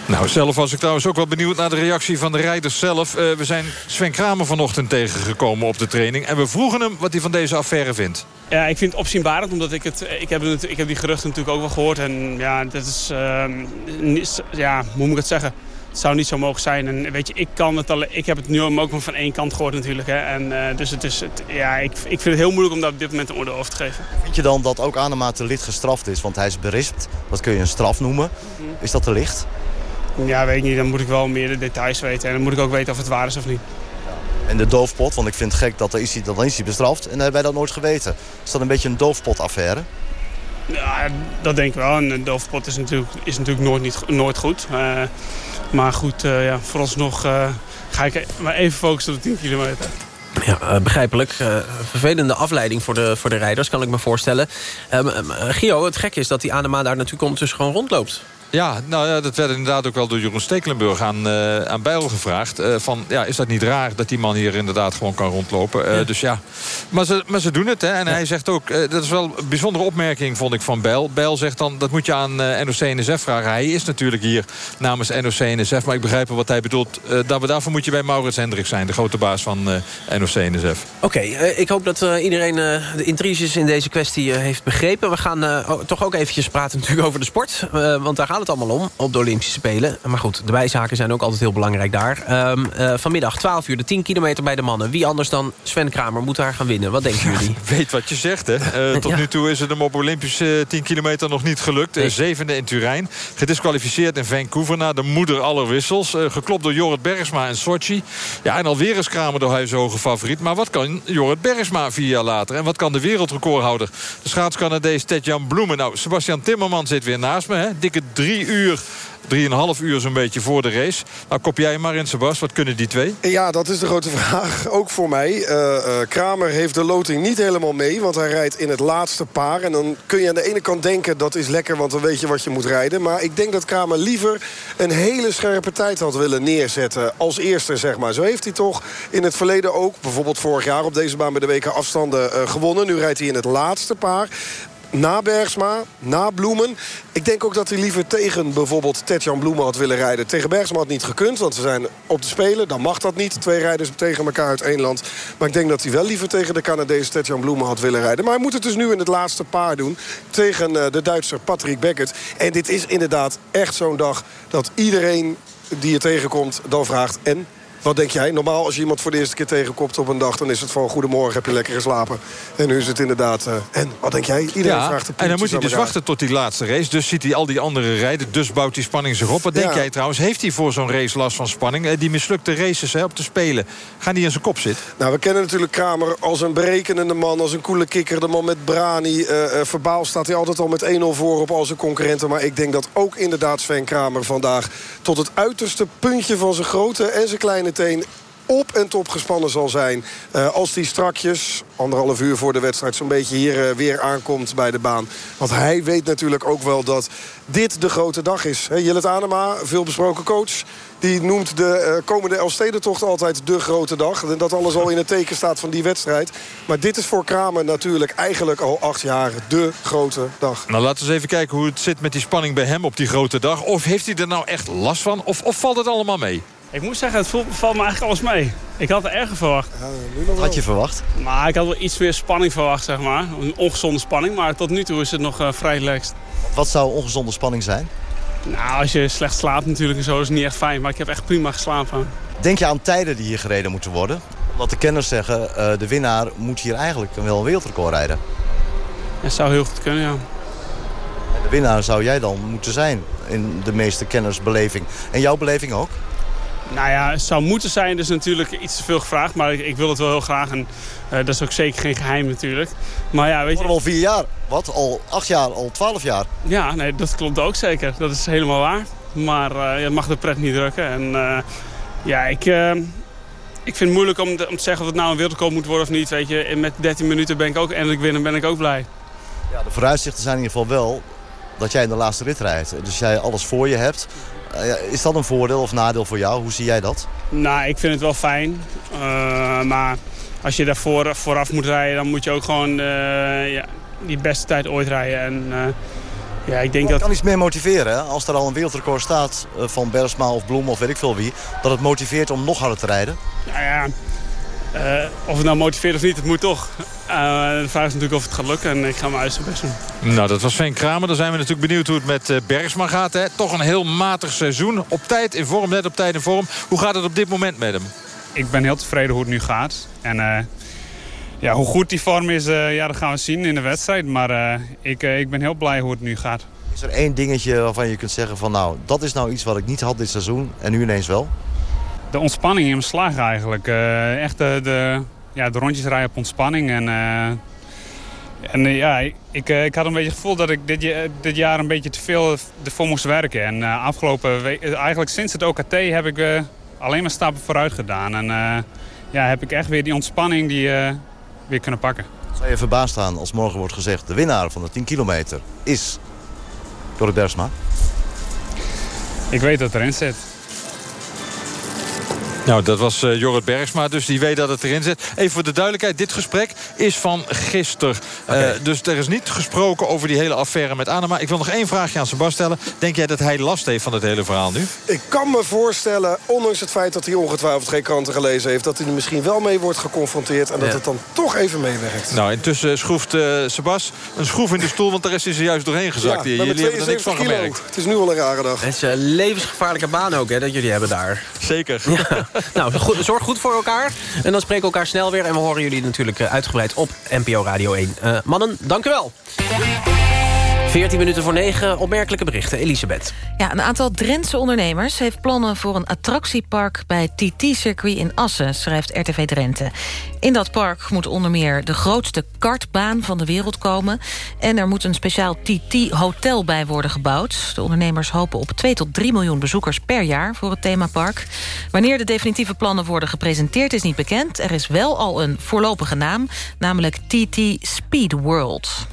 Nou, zelf was ik trouwens ook wel benieuwd naar de reactie van de rijders zelf. Uh, we zijn Sven Kramer vanochtend tegengekomen op de training. En we vroegen hem wat hij van deze affaire vindt. Ja, ik vind het opzienbarend, omdat ik het... Ik heb, het, ik heb die geruchten natuurlijk ook wel gehoord. En ja, dat is... Uh, ja, hoe moet ik het zeggen? Het zou niet zo mogen zijn. En weet je, ik, kan het al, ik heb het nu ook maar van één kant gehoord natuurlijk. Hè. En, uh, dus het is, het, ja, ik, ik vind het heel moeilijk om daar op dit moment een orde over te geven. Vind je dan dat ook Anema te licht gestraft is? Want hij is berispt. Dat kun je een straf noemen. Is dat te licht? Ja, weet ik niet. Dan moet ik wel meer de details weten. En dan moet ik ook weten of het waar is of niet. En de doofpot, want ik vind het gek dat er is hij, dan is hij bestraft. En dan hebben wij dat nooit geweten. Is dat een beetje een doofpot-affaire? Ja, dat denk ik wel. En een doofpot is natuurlijk, is natuurlijk nooit, niet, nooit goed. Uh, maar goed, uh, ja, vooralsnog uh, ga ik maar even focussen op de 10 kilometer. Ja, uh, begrijpelijk. Vervelende afleiding voor de, voor de rijders, kan ik me voorstellen. Um, Gio, het gek is dat die Adema daar natuurlijk ondertussen gewoon rondloopt. Ja, nou ja, dat werd inderdaad ook wel door Jeroen Stekelenburg aan, uh, aan Bijl gevraagd. Uh, van, ja, is dat niet raar dat die man hier inderdaad gewoon kan rondlopen? Uh, ja. Dus ja, maar ze, maar ze doen het. Hè. En ja. hij zegt ook, dat is wel een bijzondere opmerking vond ik van Bijl. Bijl zegt dan, dat moet je aan NOC-NSF vragen. Hij is natuurlijk hier namens NOC-NSF. Maar ik begrijp wat hij bedoelt. dat we daarvoor moet je bij Maurits Hendricks zijn. De grote baas van NOC-NSF. Oké, okay, ik hoop dat iedereen de intriges in deze kwestie heeft begrepen. We gaan toch ook eventjes praten natuurlijk over de sport. want daar gaat het allemaal om op de Olympische Spelen. Maar goed, de bijzaken zijn ook altijd heel belangrijk daar. Um, uh, vanmiddag 12 uur de 10 kilometer bij de mannen. Wie anders dan Sven Kramer moet daar gaan winnen? Wat denken jullie? Weet wat je zegt, hè? Uh, *laughs* tot ja. nu toe is het hem op Olympische 10 kilometer nog niet gelukt. Nee. Zevende in Turijn. Gedisqualificeerd in Vancouver na de moeder aller wissels. Uh, geklopt door Jorrit Bergsma en Sochi. Ja, en alweer is Kramer door hij hoge favoriet. Maar wat kan Jorrit Bergsma vier jaar later? En wat kan de wereldrecordhouder? De schaatscanadees Ted-Jan Bloemen. Nou, Sebastian Timmerman zit weer naast me. Hè? Dikke drie uur uur 3,5 uur zo'n beetje voor de race. Nou, kop jij maar in, Sebas. Wat kunnen die twee? Ja, dat is de grote *laughs* vraag. Ook voor mij. Uh, uh, Kramer heeft de loting niet helemaal mee. Want hij rijdt in het laatste paar. En dan kun je aan de ene kant denken... dat is lekker, want dan weet je wat je moet rijden. Maar ik denk dat Kramer liever een hele scherpe tijd had willen neerzetten. Als eerste, zeg maar. Zo heeft hij toch in het verleden ook... bijvoorbeeld vorig jaar op deze baan bij de WK afstanden uh, gewonnen. Nu rijdt hij in het laatste paar na Bergsma, na Bloemen. Ik denk ook dat hij liever tegen bijvoorbeeld Tetjan Bloemen had willen rijden. Tegen Bergsma had niet gekund, want ze zijn op de Spelen. Dan mag dat niet, twee rijders tegen elkaar uit één land. Maar ik denk dat hij wel liever tegen de Canadees Tetjan Bloemen had willen rijden. Maar hij moet het dus nu in het laatste paar doen. Tegen uh, de Duitser Patrick Beckett. En dit is inderdaad echt zo'n dag dat iedereen die je tegenkomt dan vraagt... en wat denk jij? Normaal als je iemand voor de eerste keer tegenkomt op een dag... dan is het van goedemorgen, heb je lekker geslapen. En nu is het inderdaad... Uh, en wat denk jij? Iedereen ja, vraagt de En dan moet hij dus wachten tot die laatste race. Dus ziet hij al die andere rijden. Dus bouwt die spanning zich op. Wat denk ja. jij trouwens? Heeft hij voor zo'n race last van spanning? Uh, die mislukte races hè, op te spelen. Gaan die in zijn kop zitten? Nou, we kennen natuurlijk Kramer als een berekenende man. Als een coole kikker. De man met Brani. Uh, verbaal staat hij altijd al met 1-0 voor op al zijn concurrenten. Maar ik denk dat ook inderdaad Sven Kramer vandaag... tot het uiterste puntje van zijn grote en zijn kleine teen op en top gespannen zal zijn. Uh, als die strakjes, anderhalf uur voor de wedstrijd... zo'n beetje hier uh, weer aankomt bij de baan. Want hij weet natuurlijk ook wel dat dit de grote dag is. He, Jillet veel besproken coach... die noemt de uh, komende Elfstedentocht altijd de grote dag. En dat alles al in het teken staat van die wedstrijd. Maar dit is voor Kramer natuurlijk eigenlijk al acht jaar de grote dag. Nou, laten we eens even kijken hoe het zit met die spanning bij hem op die grote dag. Of heeft hij er nou echt last van? Of, of valt het allemaal mee? Ik moet zeggen, het valt me eigenlijk alles mee. Ik had er erger verwacht. Ja, Wat had je verwacht? Maar ik had wel iets meer spanning verwacht, zeg maar. Een ongezonde spanning, maar tot nu toe is het nog uh, vrij relaxed. Wat zou ongezonde spanning zijn? Nou, als je slecht slaapt natuurlijk en zo is het niet echt fijn. Maar ik heb echt prima geslapen. Denk je aan tijden die hier gereden moeten worden? Wat de kenners zeggen, eh, de winnaar moet hier eigenlijk wel een wereldrecord rijden. Dat zou heel goed kunnen, ja. En de winnaar zou jij dan moeten zijn in de meeste kennersbeleving. En jouw beleving ook? Nou ja, het zou moeten zijn, dus natuurlijk iets te veel gevraagd. Maar ik, ik wil het wel heel graag en uh, dat is ook zeker geen geheim natuurlijk. Maar ja, weet je... Al vier jaar. Wat? Al acht jaar, al twaalf jaar? Ja, nee, dat klopt ook zeker. Dat is helemaal waar. Maar uh, je mag de pret niet drukken. En uh, ja, ik, ik vind het moeilijk om, te, om te zeggen of het nou een wereldrecord moet worden of niet. Weet je, en met 13 minuten ben ik ook, en ik win, dan ben ik ook blij. Ja, de vooruitzichten zijn in ieder geval wel dat jij in de laatste rit rijdt. Dus jij alles voor je hebt. Is dat een voordeel of nadeel voor jou? Hoe zie jij dat? Nou, ik vind het wel fijn. Uh, maar als je daarvoor vooraf moet rijden, dan moet je ook gewoon uh, ja, die beste tijd ooit rijden. En, uh, ja, ik denk dat... kan iets meer motiveren. Hè? Als er al een wereldrecord staat van Bersma of Bloem of weet ik veel wie. Dat het motiveert om nog harder te rijden. Nou ja, of het nou motiveert of niet, het moet toch. Uh, de vraag is natuurlijk of het gaat lukken en ik ga mijn uiterste best doen. Nou, dat was Sven Kramer. Dan zijn we natuurlijk benieuwd hoe het met uh, Bergsma gaat. Hè? Toch een heel matig seizoen. Op tijd in vorm, net op tijd in vorm. Hoe gaat het op dit moment met hem? Ik ben heel tevreden hoe het nu gaat. En ja, hoe goed die vorm is, ja, dat gaan we zien in de wedstrijd. Maar ik, ik ben heel blij hoe het nu gaat. Is er één dingetje waarvan je kunt zeggen van nou, dat is nou iets wat ik niet had dit seizoen en nu ineens wel? de ontspanning in mijn slag eigenlijk. Uh, echt de, de, ja, de rondjes rijden op ontspanning. En, uh, en uh, ja, ik, ik had een beetje het gevoel dat ik dit, dit jaar een beetje te veel ervoor moest werken. En afgelopen week, eigenlijk sinds het OKT heb ik alleen maar stappen vooruit gedaan. En ja, heb ik echt weer die ontspanning die, weer kunnen pakken. Zou je verbaasd staan als morgen wordt gezegd... de winnaar van de 10 kilometer is Jorrit Bersma? Ik weet dat erin zit. Nou, dat was uh, Jorrit Bergsma, dus die weet dat het erin zit. Even voor de duidelijkheid, dit gesprek is van gisteren. Okay. Uh, dus er is niet gesproken over die hele affaire met Anema. Ik wil nog één vraagje aan Sebas stellen. Denk jij dat hij last heeft van het hele verhaal nu? Ik kan me voorstellen, ondanks het feit dat hij ongetwijfeld geen kranten gelezen heeft... dat hij er misschien wel mee wordt geconfronteerd... en dat het dan toch even meewerkt. Nou, intussen schroeft uh, Sebas een schroef in de stoel... want daar is hij zojuist doorheen gezakt. Ja, jullie hebben er niks van kilo. gemerkt. Het is nu al een rare dag. Het is een levensgevaarlijke baan ook, hè, dat jullie hebben daar. Zeker. Ja. *laughs* *laughs* nou, zorg goed voor elkaar. En dan spreken we elkaar snel weer. En we horen jullie natuurlijk uitgebreid op NPO Radio 1. Uh, mannen, dank u wel. 14 minuten voor 9, opmerkelijke berichten. Elisabeth. Ja, een aantal Drentse ondernemers heeft plannen voor een attractiepark... bij TT-circuit in Assen, schrijft RTV Drenthe. In dat park moet onder meer de grootste kartbaan van de wereld komen... en er moet een speciaal TT-hotel bij worden gebouwd. De ondernemers hopen op 2 tot 3 miljoen bezoekers per jaar voor het themapark. Wanneer de definitieve plannen worden gepresenteerd is niet bekend. Er is wel al een voorlopige naam, namelijk TT Speed World.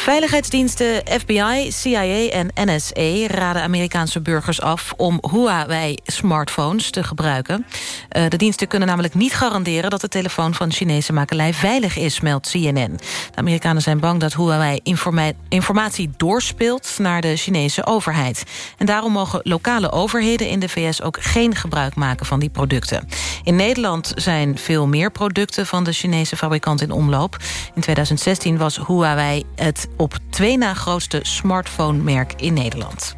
Veiligheidsdiensten FBI, CIA en NSA raden Amerikaanse burgers af om Huawei-smartphones te gebruiken. Uh, de diensten kunnen namelijk niet garanderen dat de telefoon van Chinese makelij veilig is, meldt CNN. De Amerikanen zijn bang dat Huawei informa informatie doorspeelt naar de Chinese overheid. En daarom mogen lokale overheden in de VS ook geen gebruik maken van die producten. In Nederland zijn veel meer producten van de Chinese fabrikant in omloop. In 2016 was Huawei het op twee na grootste smartphone-merk in Nederland.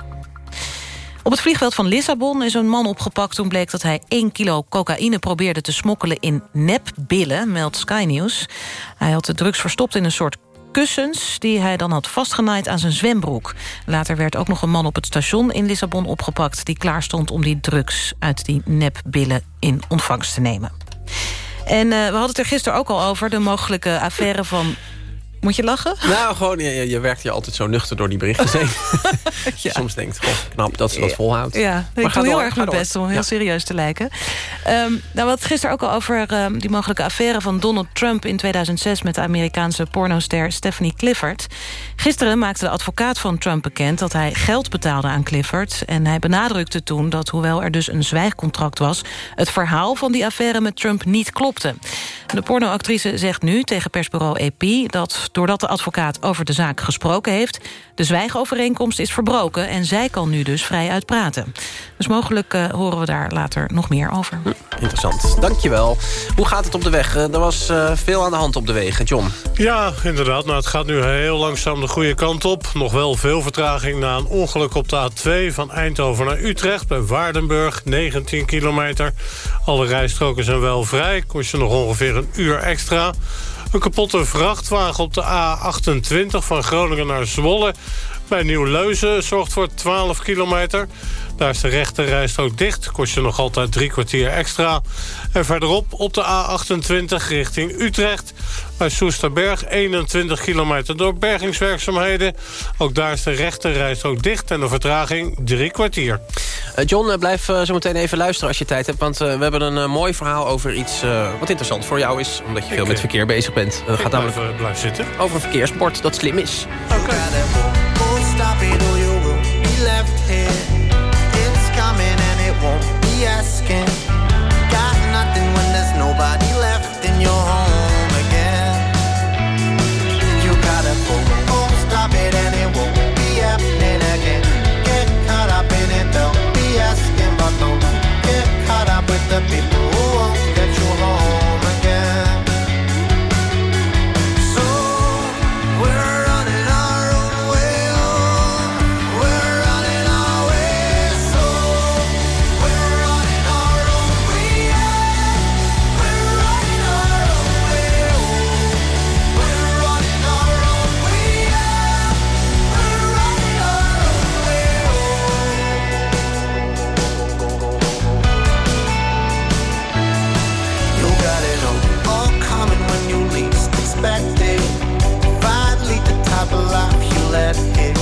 Op het vliegveld van Lissabon is een man opgepakt... toen bleek dat hij 1 kilo cocaïne probeerde te smokkelen in nepbillen, meldt Sky News. Hij had de drugs verstopt in een soort kussens... die hij dan had vastgenaaid aan zijn zwembroek. Later werd ook nog een man op het station in Lissabon opgepakt... die klaar stond om die drugs uit die nepbillen in ontvangst te nemen. En uh, we hadden het er gisteren ook al over... de mogelijke affaire van moet je lachen? Nou, gewoon, je, je werkt je altijd zo nuchter door die berichten heen. *laughs* *laughs* ja. Soms denkt, goh, knap dat ze dat volhoudt. Ja, maar ik doe heel erg mijn best om heel ja. serieus te lijken. Um, nou, het gisteren ook al over um, die mogelijke affaire van Donald Trump in 2006... met de Amerikaanse pornoster Stephanie Clifford. Gisteren maakte de advocaat van Trump bekend dat hij geld betaalde aan Clifford. En hij benadrukte toen dat, hoewel er dus een zwijgcontract was... het verhaal van die affaire met Trump niet klopte. De pornoactrice zegt nu tegen persbureau AP dat doordat de advocaat over de zaak gesproken heeft. De zwijgovereenkomst is verbroken en zij kan nu dus vrij uitpraten. Dus mogelijk uh, horen we daar later nog meer over. Hm, interessant, dankjewel. Hoe gaat het op de weg? er was uh, veel aan de hand op de wegen, John. Ja, inderdaad. Nou, het gaat nu heel langzaam de goede kant op. Nog wel veel vertraging na een ongeluk op de A2 van Eindhoven naar Utrecht... bij Waardenburg, 19 kilometer. Alle rijstroken zijn wel vrij. Kost je nog ongeveer een uur extra. Een kapotte vrachtwagen op de A28 van Groningen naar Zwolle... bij Nieuw-Leuzen zorgt voor 12 kilometer. Daar is de rechte rijstrook dicht. Kost je nog altijd drie kwartier extra. En verderop op de A28 richting Utrecht. Bij Soesterberg 21 kilometer door bergingswerkzaamheden. Ook daar is de rechte rijstrook dicht en de vertraging drie kwartier. Uh, John, uh, blijf uh, zo meteen even luisteren als je tijd hebt. Want we hebben een mooi verhaal over iets wat interessant voor jou is. Omdat je veel met verkeer bezig bent. Het gaat namelijk blijf, blijf zitten. over een verkeersbord dat slim is. Oké. Okay. let it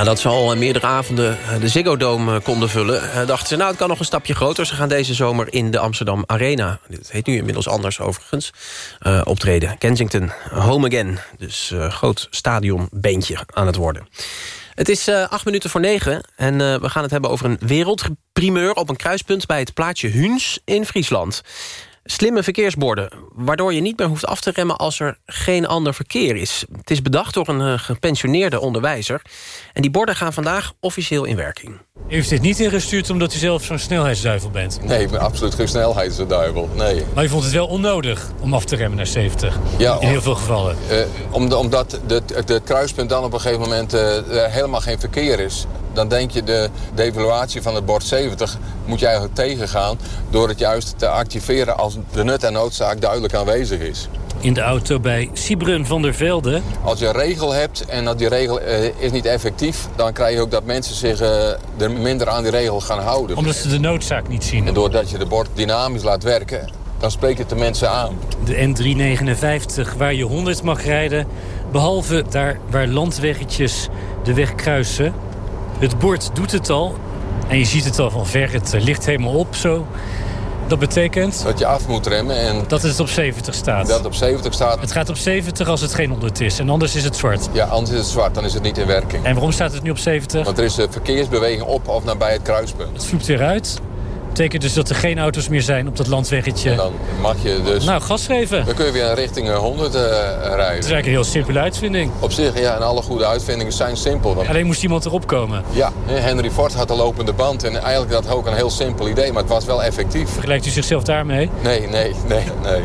Nadat ze al meerdere avonden de Ziggo Dome eh, konden vullen... Eh, dachten ze, nou, het kan nog een stapje groter. Ze gaan deze zomer in de Amsterdam Arena. Dit heet nu inmiddels anders overigens. Optreden. Kensington, Home Again. Dus uh, groot stadionbeentje aan het worden. Het is acht minuten voor negen en we gaan het hebben over een wereldprimeur... op een kruispunt bij het plaatsje Huns in Friesland slimme verkeersborden... waardoor je niet meer hoeft af te remmen als er geen ander verkeer is. Het is bedacht door een uh, gepensioneerde onderwijzer. En die borden gaan vandaag officieel in werking. U heeft dit niet ingestuurd omdat u zelf zo'n snelheidsduivel bent? Nee, ik ben absoluut geen snelheidsduivel, nee. Maar u vond het wel onnodig om af te remmen naar 70? Ja, in heel veel gevallen? Uh, omdat het kruispunt dan op een gegeven moment uh, helemaal geen verkeer is dan denk je de, de evaluatie van het bord 70 moet je eigenlijk tegengaan... door het juist te activeren als de nut en noodzaak duidelijk aanwezig is. in de auto bij Sibrun van der Velde. Als je een regel hebt en dat die regel uh, is niet effectief... dan krijg je ook dat mensen zich uh, er minder aan die regel gaan houden. Omdat ze de noodzaak niet zien. En doordat je de bord dynamisch laat werken, dan spreekt het de mensen aan. De N359 waar je 100 mag rijden... behalve daar waar landweggetjes de weg kruisen. Het bord doet het al en je ziet het al van ver. Het ligt helemaal op zo. Dat betekent... Dat je af moet remmen en... Dat het op 70 staat. Dat het op 70 staat. Het gaat op 70 als het geen 100 is. En anders is het zwart. Ja, anders is het zwart. Dan is het niet in werking. En waarom staat het nu op 70? Want er is verkeersbeweging op of nabij het kruispunt. Het vloept weer uit betekent dus dat er geen auto's meer zijn op dat landweggetje. En dan mag je dus... Nou, gas geven. Dan kun je weer richting 100 uh, rijden. Het is eigenlijk een heel simpele uitvinding. Op zich, ja, en alle goede uitvindingen zijn simpel. Want... Alleen moest iemand erop komen. Ja, Henry Ford had de lopende band. En eigenlijk dat ook een heel simpel idee, maar het was wel effectief. Vergelijkt u zichzelf daarmee? Nee, nee, nee, nee.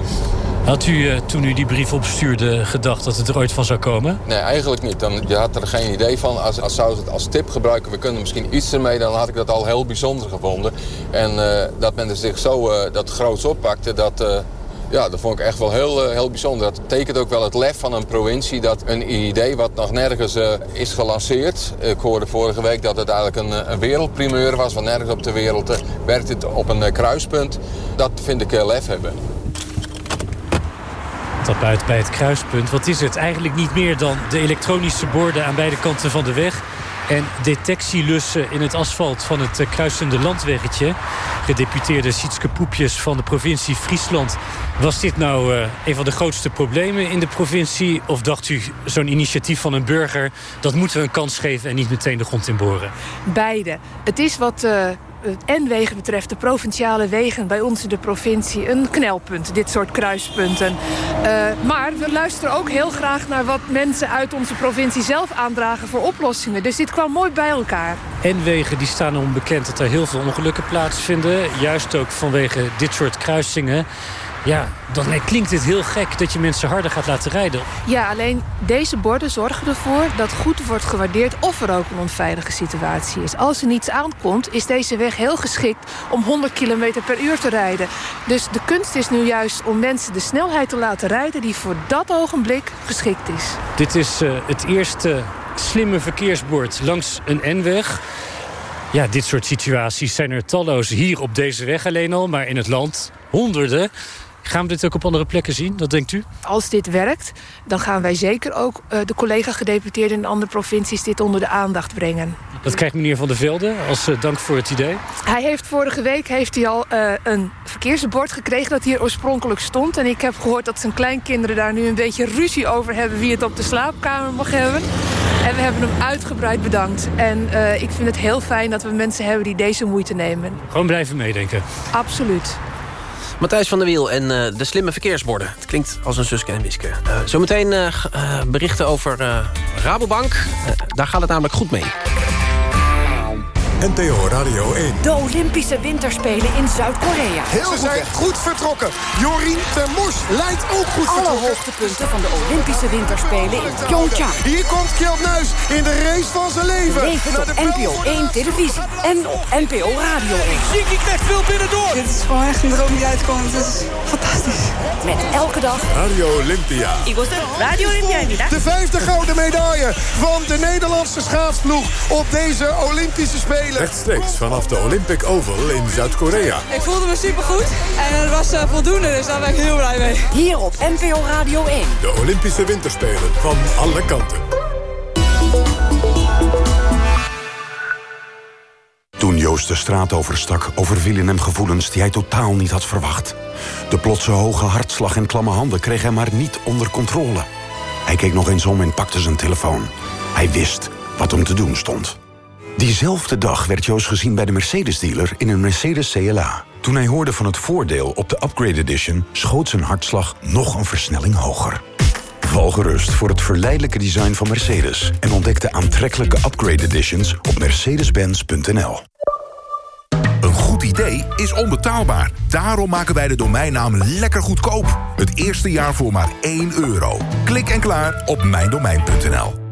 Had u uh, toen u die brief opstuurde gedacht dat het er ooit van zou komen? Nee, eigenlijk niet. Dan, je had er geen idee van. Als, als zou het als tip gebruiken, we kunnen misschien iets ermee... dan had ik dat al heel bijzonder gevonden. En uh, dat men er zich zo uh, dat groots oppakte, dat... Ja, dat vond ik echt wel heel, heel bijzonder. Dat tekent ook wel het lef van een provincie... dat een idee wat nog nergens is gelanceerd... ik hoorde vorige week dat het eigenlijk een, een wereldprimeur was... want nergens op de wereld werkt het op een kruispunt. Dat vind ik lef hebben stap uit bij het kruispunt. Wat is het? Eigenlijk niet meer dan de elektronische borden aan beide kanten van de weg... en detectielussen in het asfalt van het eh, kruisende landweggetje. Gedeputeerde Sietske Poepjes van de provincie Friesland. Was dit nou uh, een van de grootste problemen in de provincie? Of dacht u, zo'n initiatief van een burger... dat moeten we een kans geven en niet meteen de grond inboren? Beide. Het is wat... Uh en wegen betreft, de provinciale wegen bij ons in de provincie... een knelpunt, dit soort kruispunten. Uh, maar we luisteren ook heel graag naar wat mensen uit onze provincie zelf aandragen voor oplossingen. Dus dit kwam mooi bij elkaar. En wegen die staan erom bekend dat er heel veel ongelukken plaatsvinden. Juist ook vanwege dit soort kruisingen. Ja, dan klinkt het heel gek dat je mensen harder gaat laten rijden. Ja, alleen deze borden zorgen ervoor dat goed wordt gewaardeerd... of er ook een onveilige situatie is. Als er niets aankomt, is deze weg heel geschikt om 100 km per uur te rijden. Dus de kunst is nu juist om mensen de snelheid te laten rijden... die voor dat ogenblik geschikt is. Dit is uh, het eerste slimme verkeersbord langs een N-weg... Ja, dit soort situaties zijn er talloos hier op deze weg alleen al... maar in het land honderden. Gaan we dit ook op andere plekken zien? Dat denkt u? Als dit werkt, dan gaan wij zeker ook uh, de collega-gedeputeerden in andere provincies dit onder de aandacht brengen. Dat krijgt meneer Van der Velde als uh, dank voor het idee. Hij heeft vorige week heeft hij al uh, een verkeersbord gekregen dat hier oorspronkelijk stond. En ik heb gehoord dat zijn kleinkinderen daar nu een beetje ruzie over hebben wie het op de slaapkamer mag hebben. En we hebben hem uitgebreid bedankt. En ik vind het heel fijn dat we mensen hebben die deze moeite nemen. Gewoon blijven meedenken. Absoluut. Matthijs van der Wiel en uh, de slimme verkeersborden. Het klinkt als een Suske en Wiske. Uh, zometeen uh, berichten over Rabobank. daar gaat het namelijk goed mee. NTO Radio 1. De Olympische Winterspelen in Zuid-Korea. Heel Ze zijn goed vertrokken. Jorien Termors lijkt ook goed Alle vertrokken. hoogtepunten van de Olympische Winterspelen in Pyeongchang. Hier komt Kjeld Nuis in de race van zijn leven. Leven op NPO 1 televisie en op NPO Radio 1. Ziggy krijgt veel binnendoor. Dit is gewoon echt een droom die uitkomt. Het is fantastisch. Met elke dag Radio Olympia. Radio Olympia. De vijfde gouden medaille van de Nederlandse schaatsploeg op deze Olympische Spelen. Rechtstreeks vanaf de Olympic Oval in Zuid-Korea. Ik voelde me supergoed en het was uh, voldoende, dus daar ben ik heel blij mee. Hier op NPO Radio 1. De Olympische Winterspelen van alle kanten. Toen Joost de straat overstak, overvielen hem gevoelens die hij totaal niet had verwacht. De plotse hoge hartslag en klamme handen kreeg hij maar niet onder controle. Hij keek nog eens om en pakte zijn telefoon. Hij wist wat hem te doen stond. Diezelfde dag werd Joost gezien bij de Mercedes-dealer in een Mercedes CLA. Toen hij hoorde van het voordeel op de Upgrade Edition... schoot zijn hartslag nog een versnelling hoger. Val gerust voor het verleidelijke design van Mercedes... en ontdek de aantrekkelijke Upgrade Editions op mercedes-benz.nl. Een goed idee is onbetaalbaar. Daarom maken wij de domeinnaam lekker goedkoop. Het eerste jaar voor maar 1 euro. Klik en klaar op mijndomein.nl.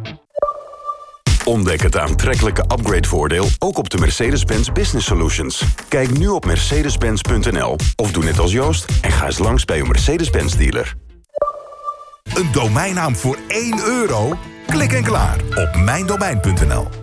Ontdek het aantrekkelijke upgrade-voordeel ook op de Mercedes-Benz Business Solutions. Kijk nu op mercedes-benz.nl of doe net als Joost en ga eens langs bij uw Mercedes-Benz dealer. Een domeinnaam voor 1 euro? Klik en klaar op mijndomein.nl.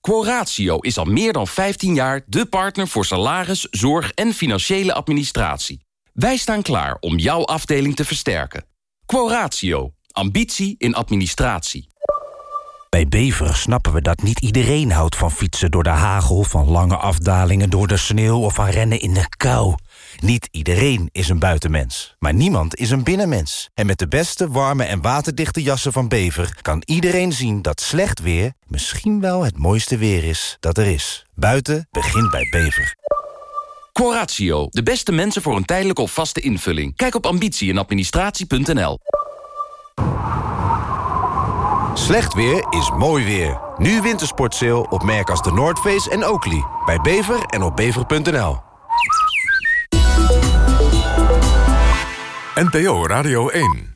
Quoratio is al meer dan 15 jaar de partner voor salaris, zorg en financiële administratie. Wij staan klaar om jouw afdeling te versterken. Quoratio. Ambitie in administratie. Bij Bever snappen we dat niet iedereen houdt van fietsen door de hagel... van lange afdalingen door de sneeuw of van rennen in de kou. Niet iedereen is een buitenmens, maar niemand is een binnenmens. En met de beste, warme en waterdichte jassen van Bever... kan iedereen zien dat slecht weer misschien wel het mooiste weer is dat er is. Buiten begint bij Bever. Quoratio. De beste mensen voor een tijdelijke of vaste invulling. Kijk op ambitie en administratie.nl. Slecht weer is mooi weer. Nu wintersportsale op merken als de Noordface en Oakley. Bij Bever en op bever.nl. NPO Radio 1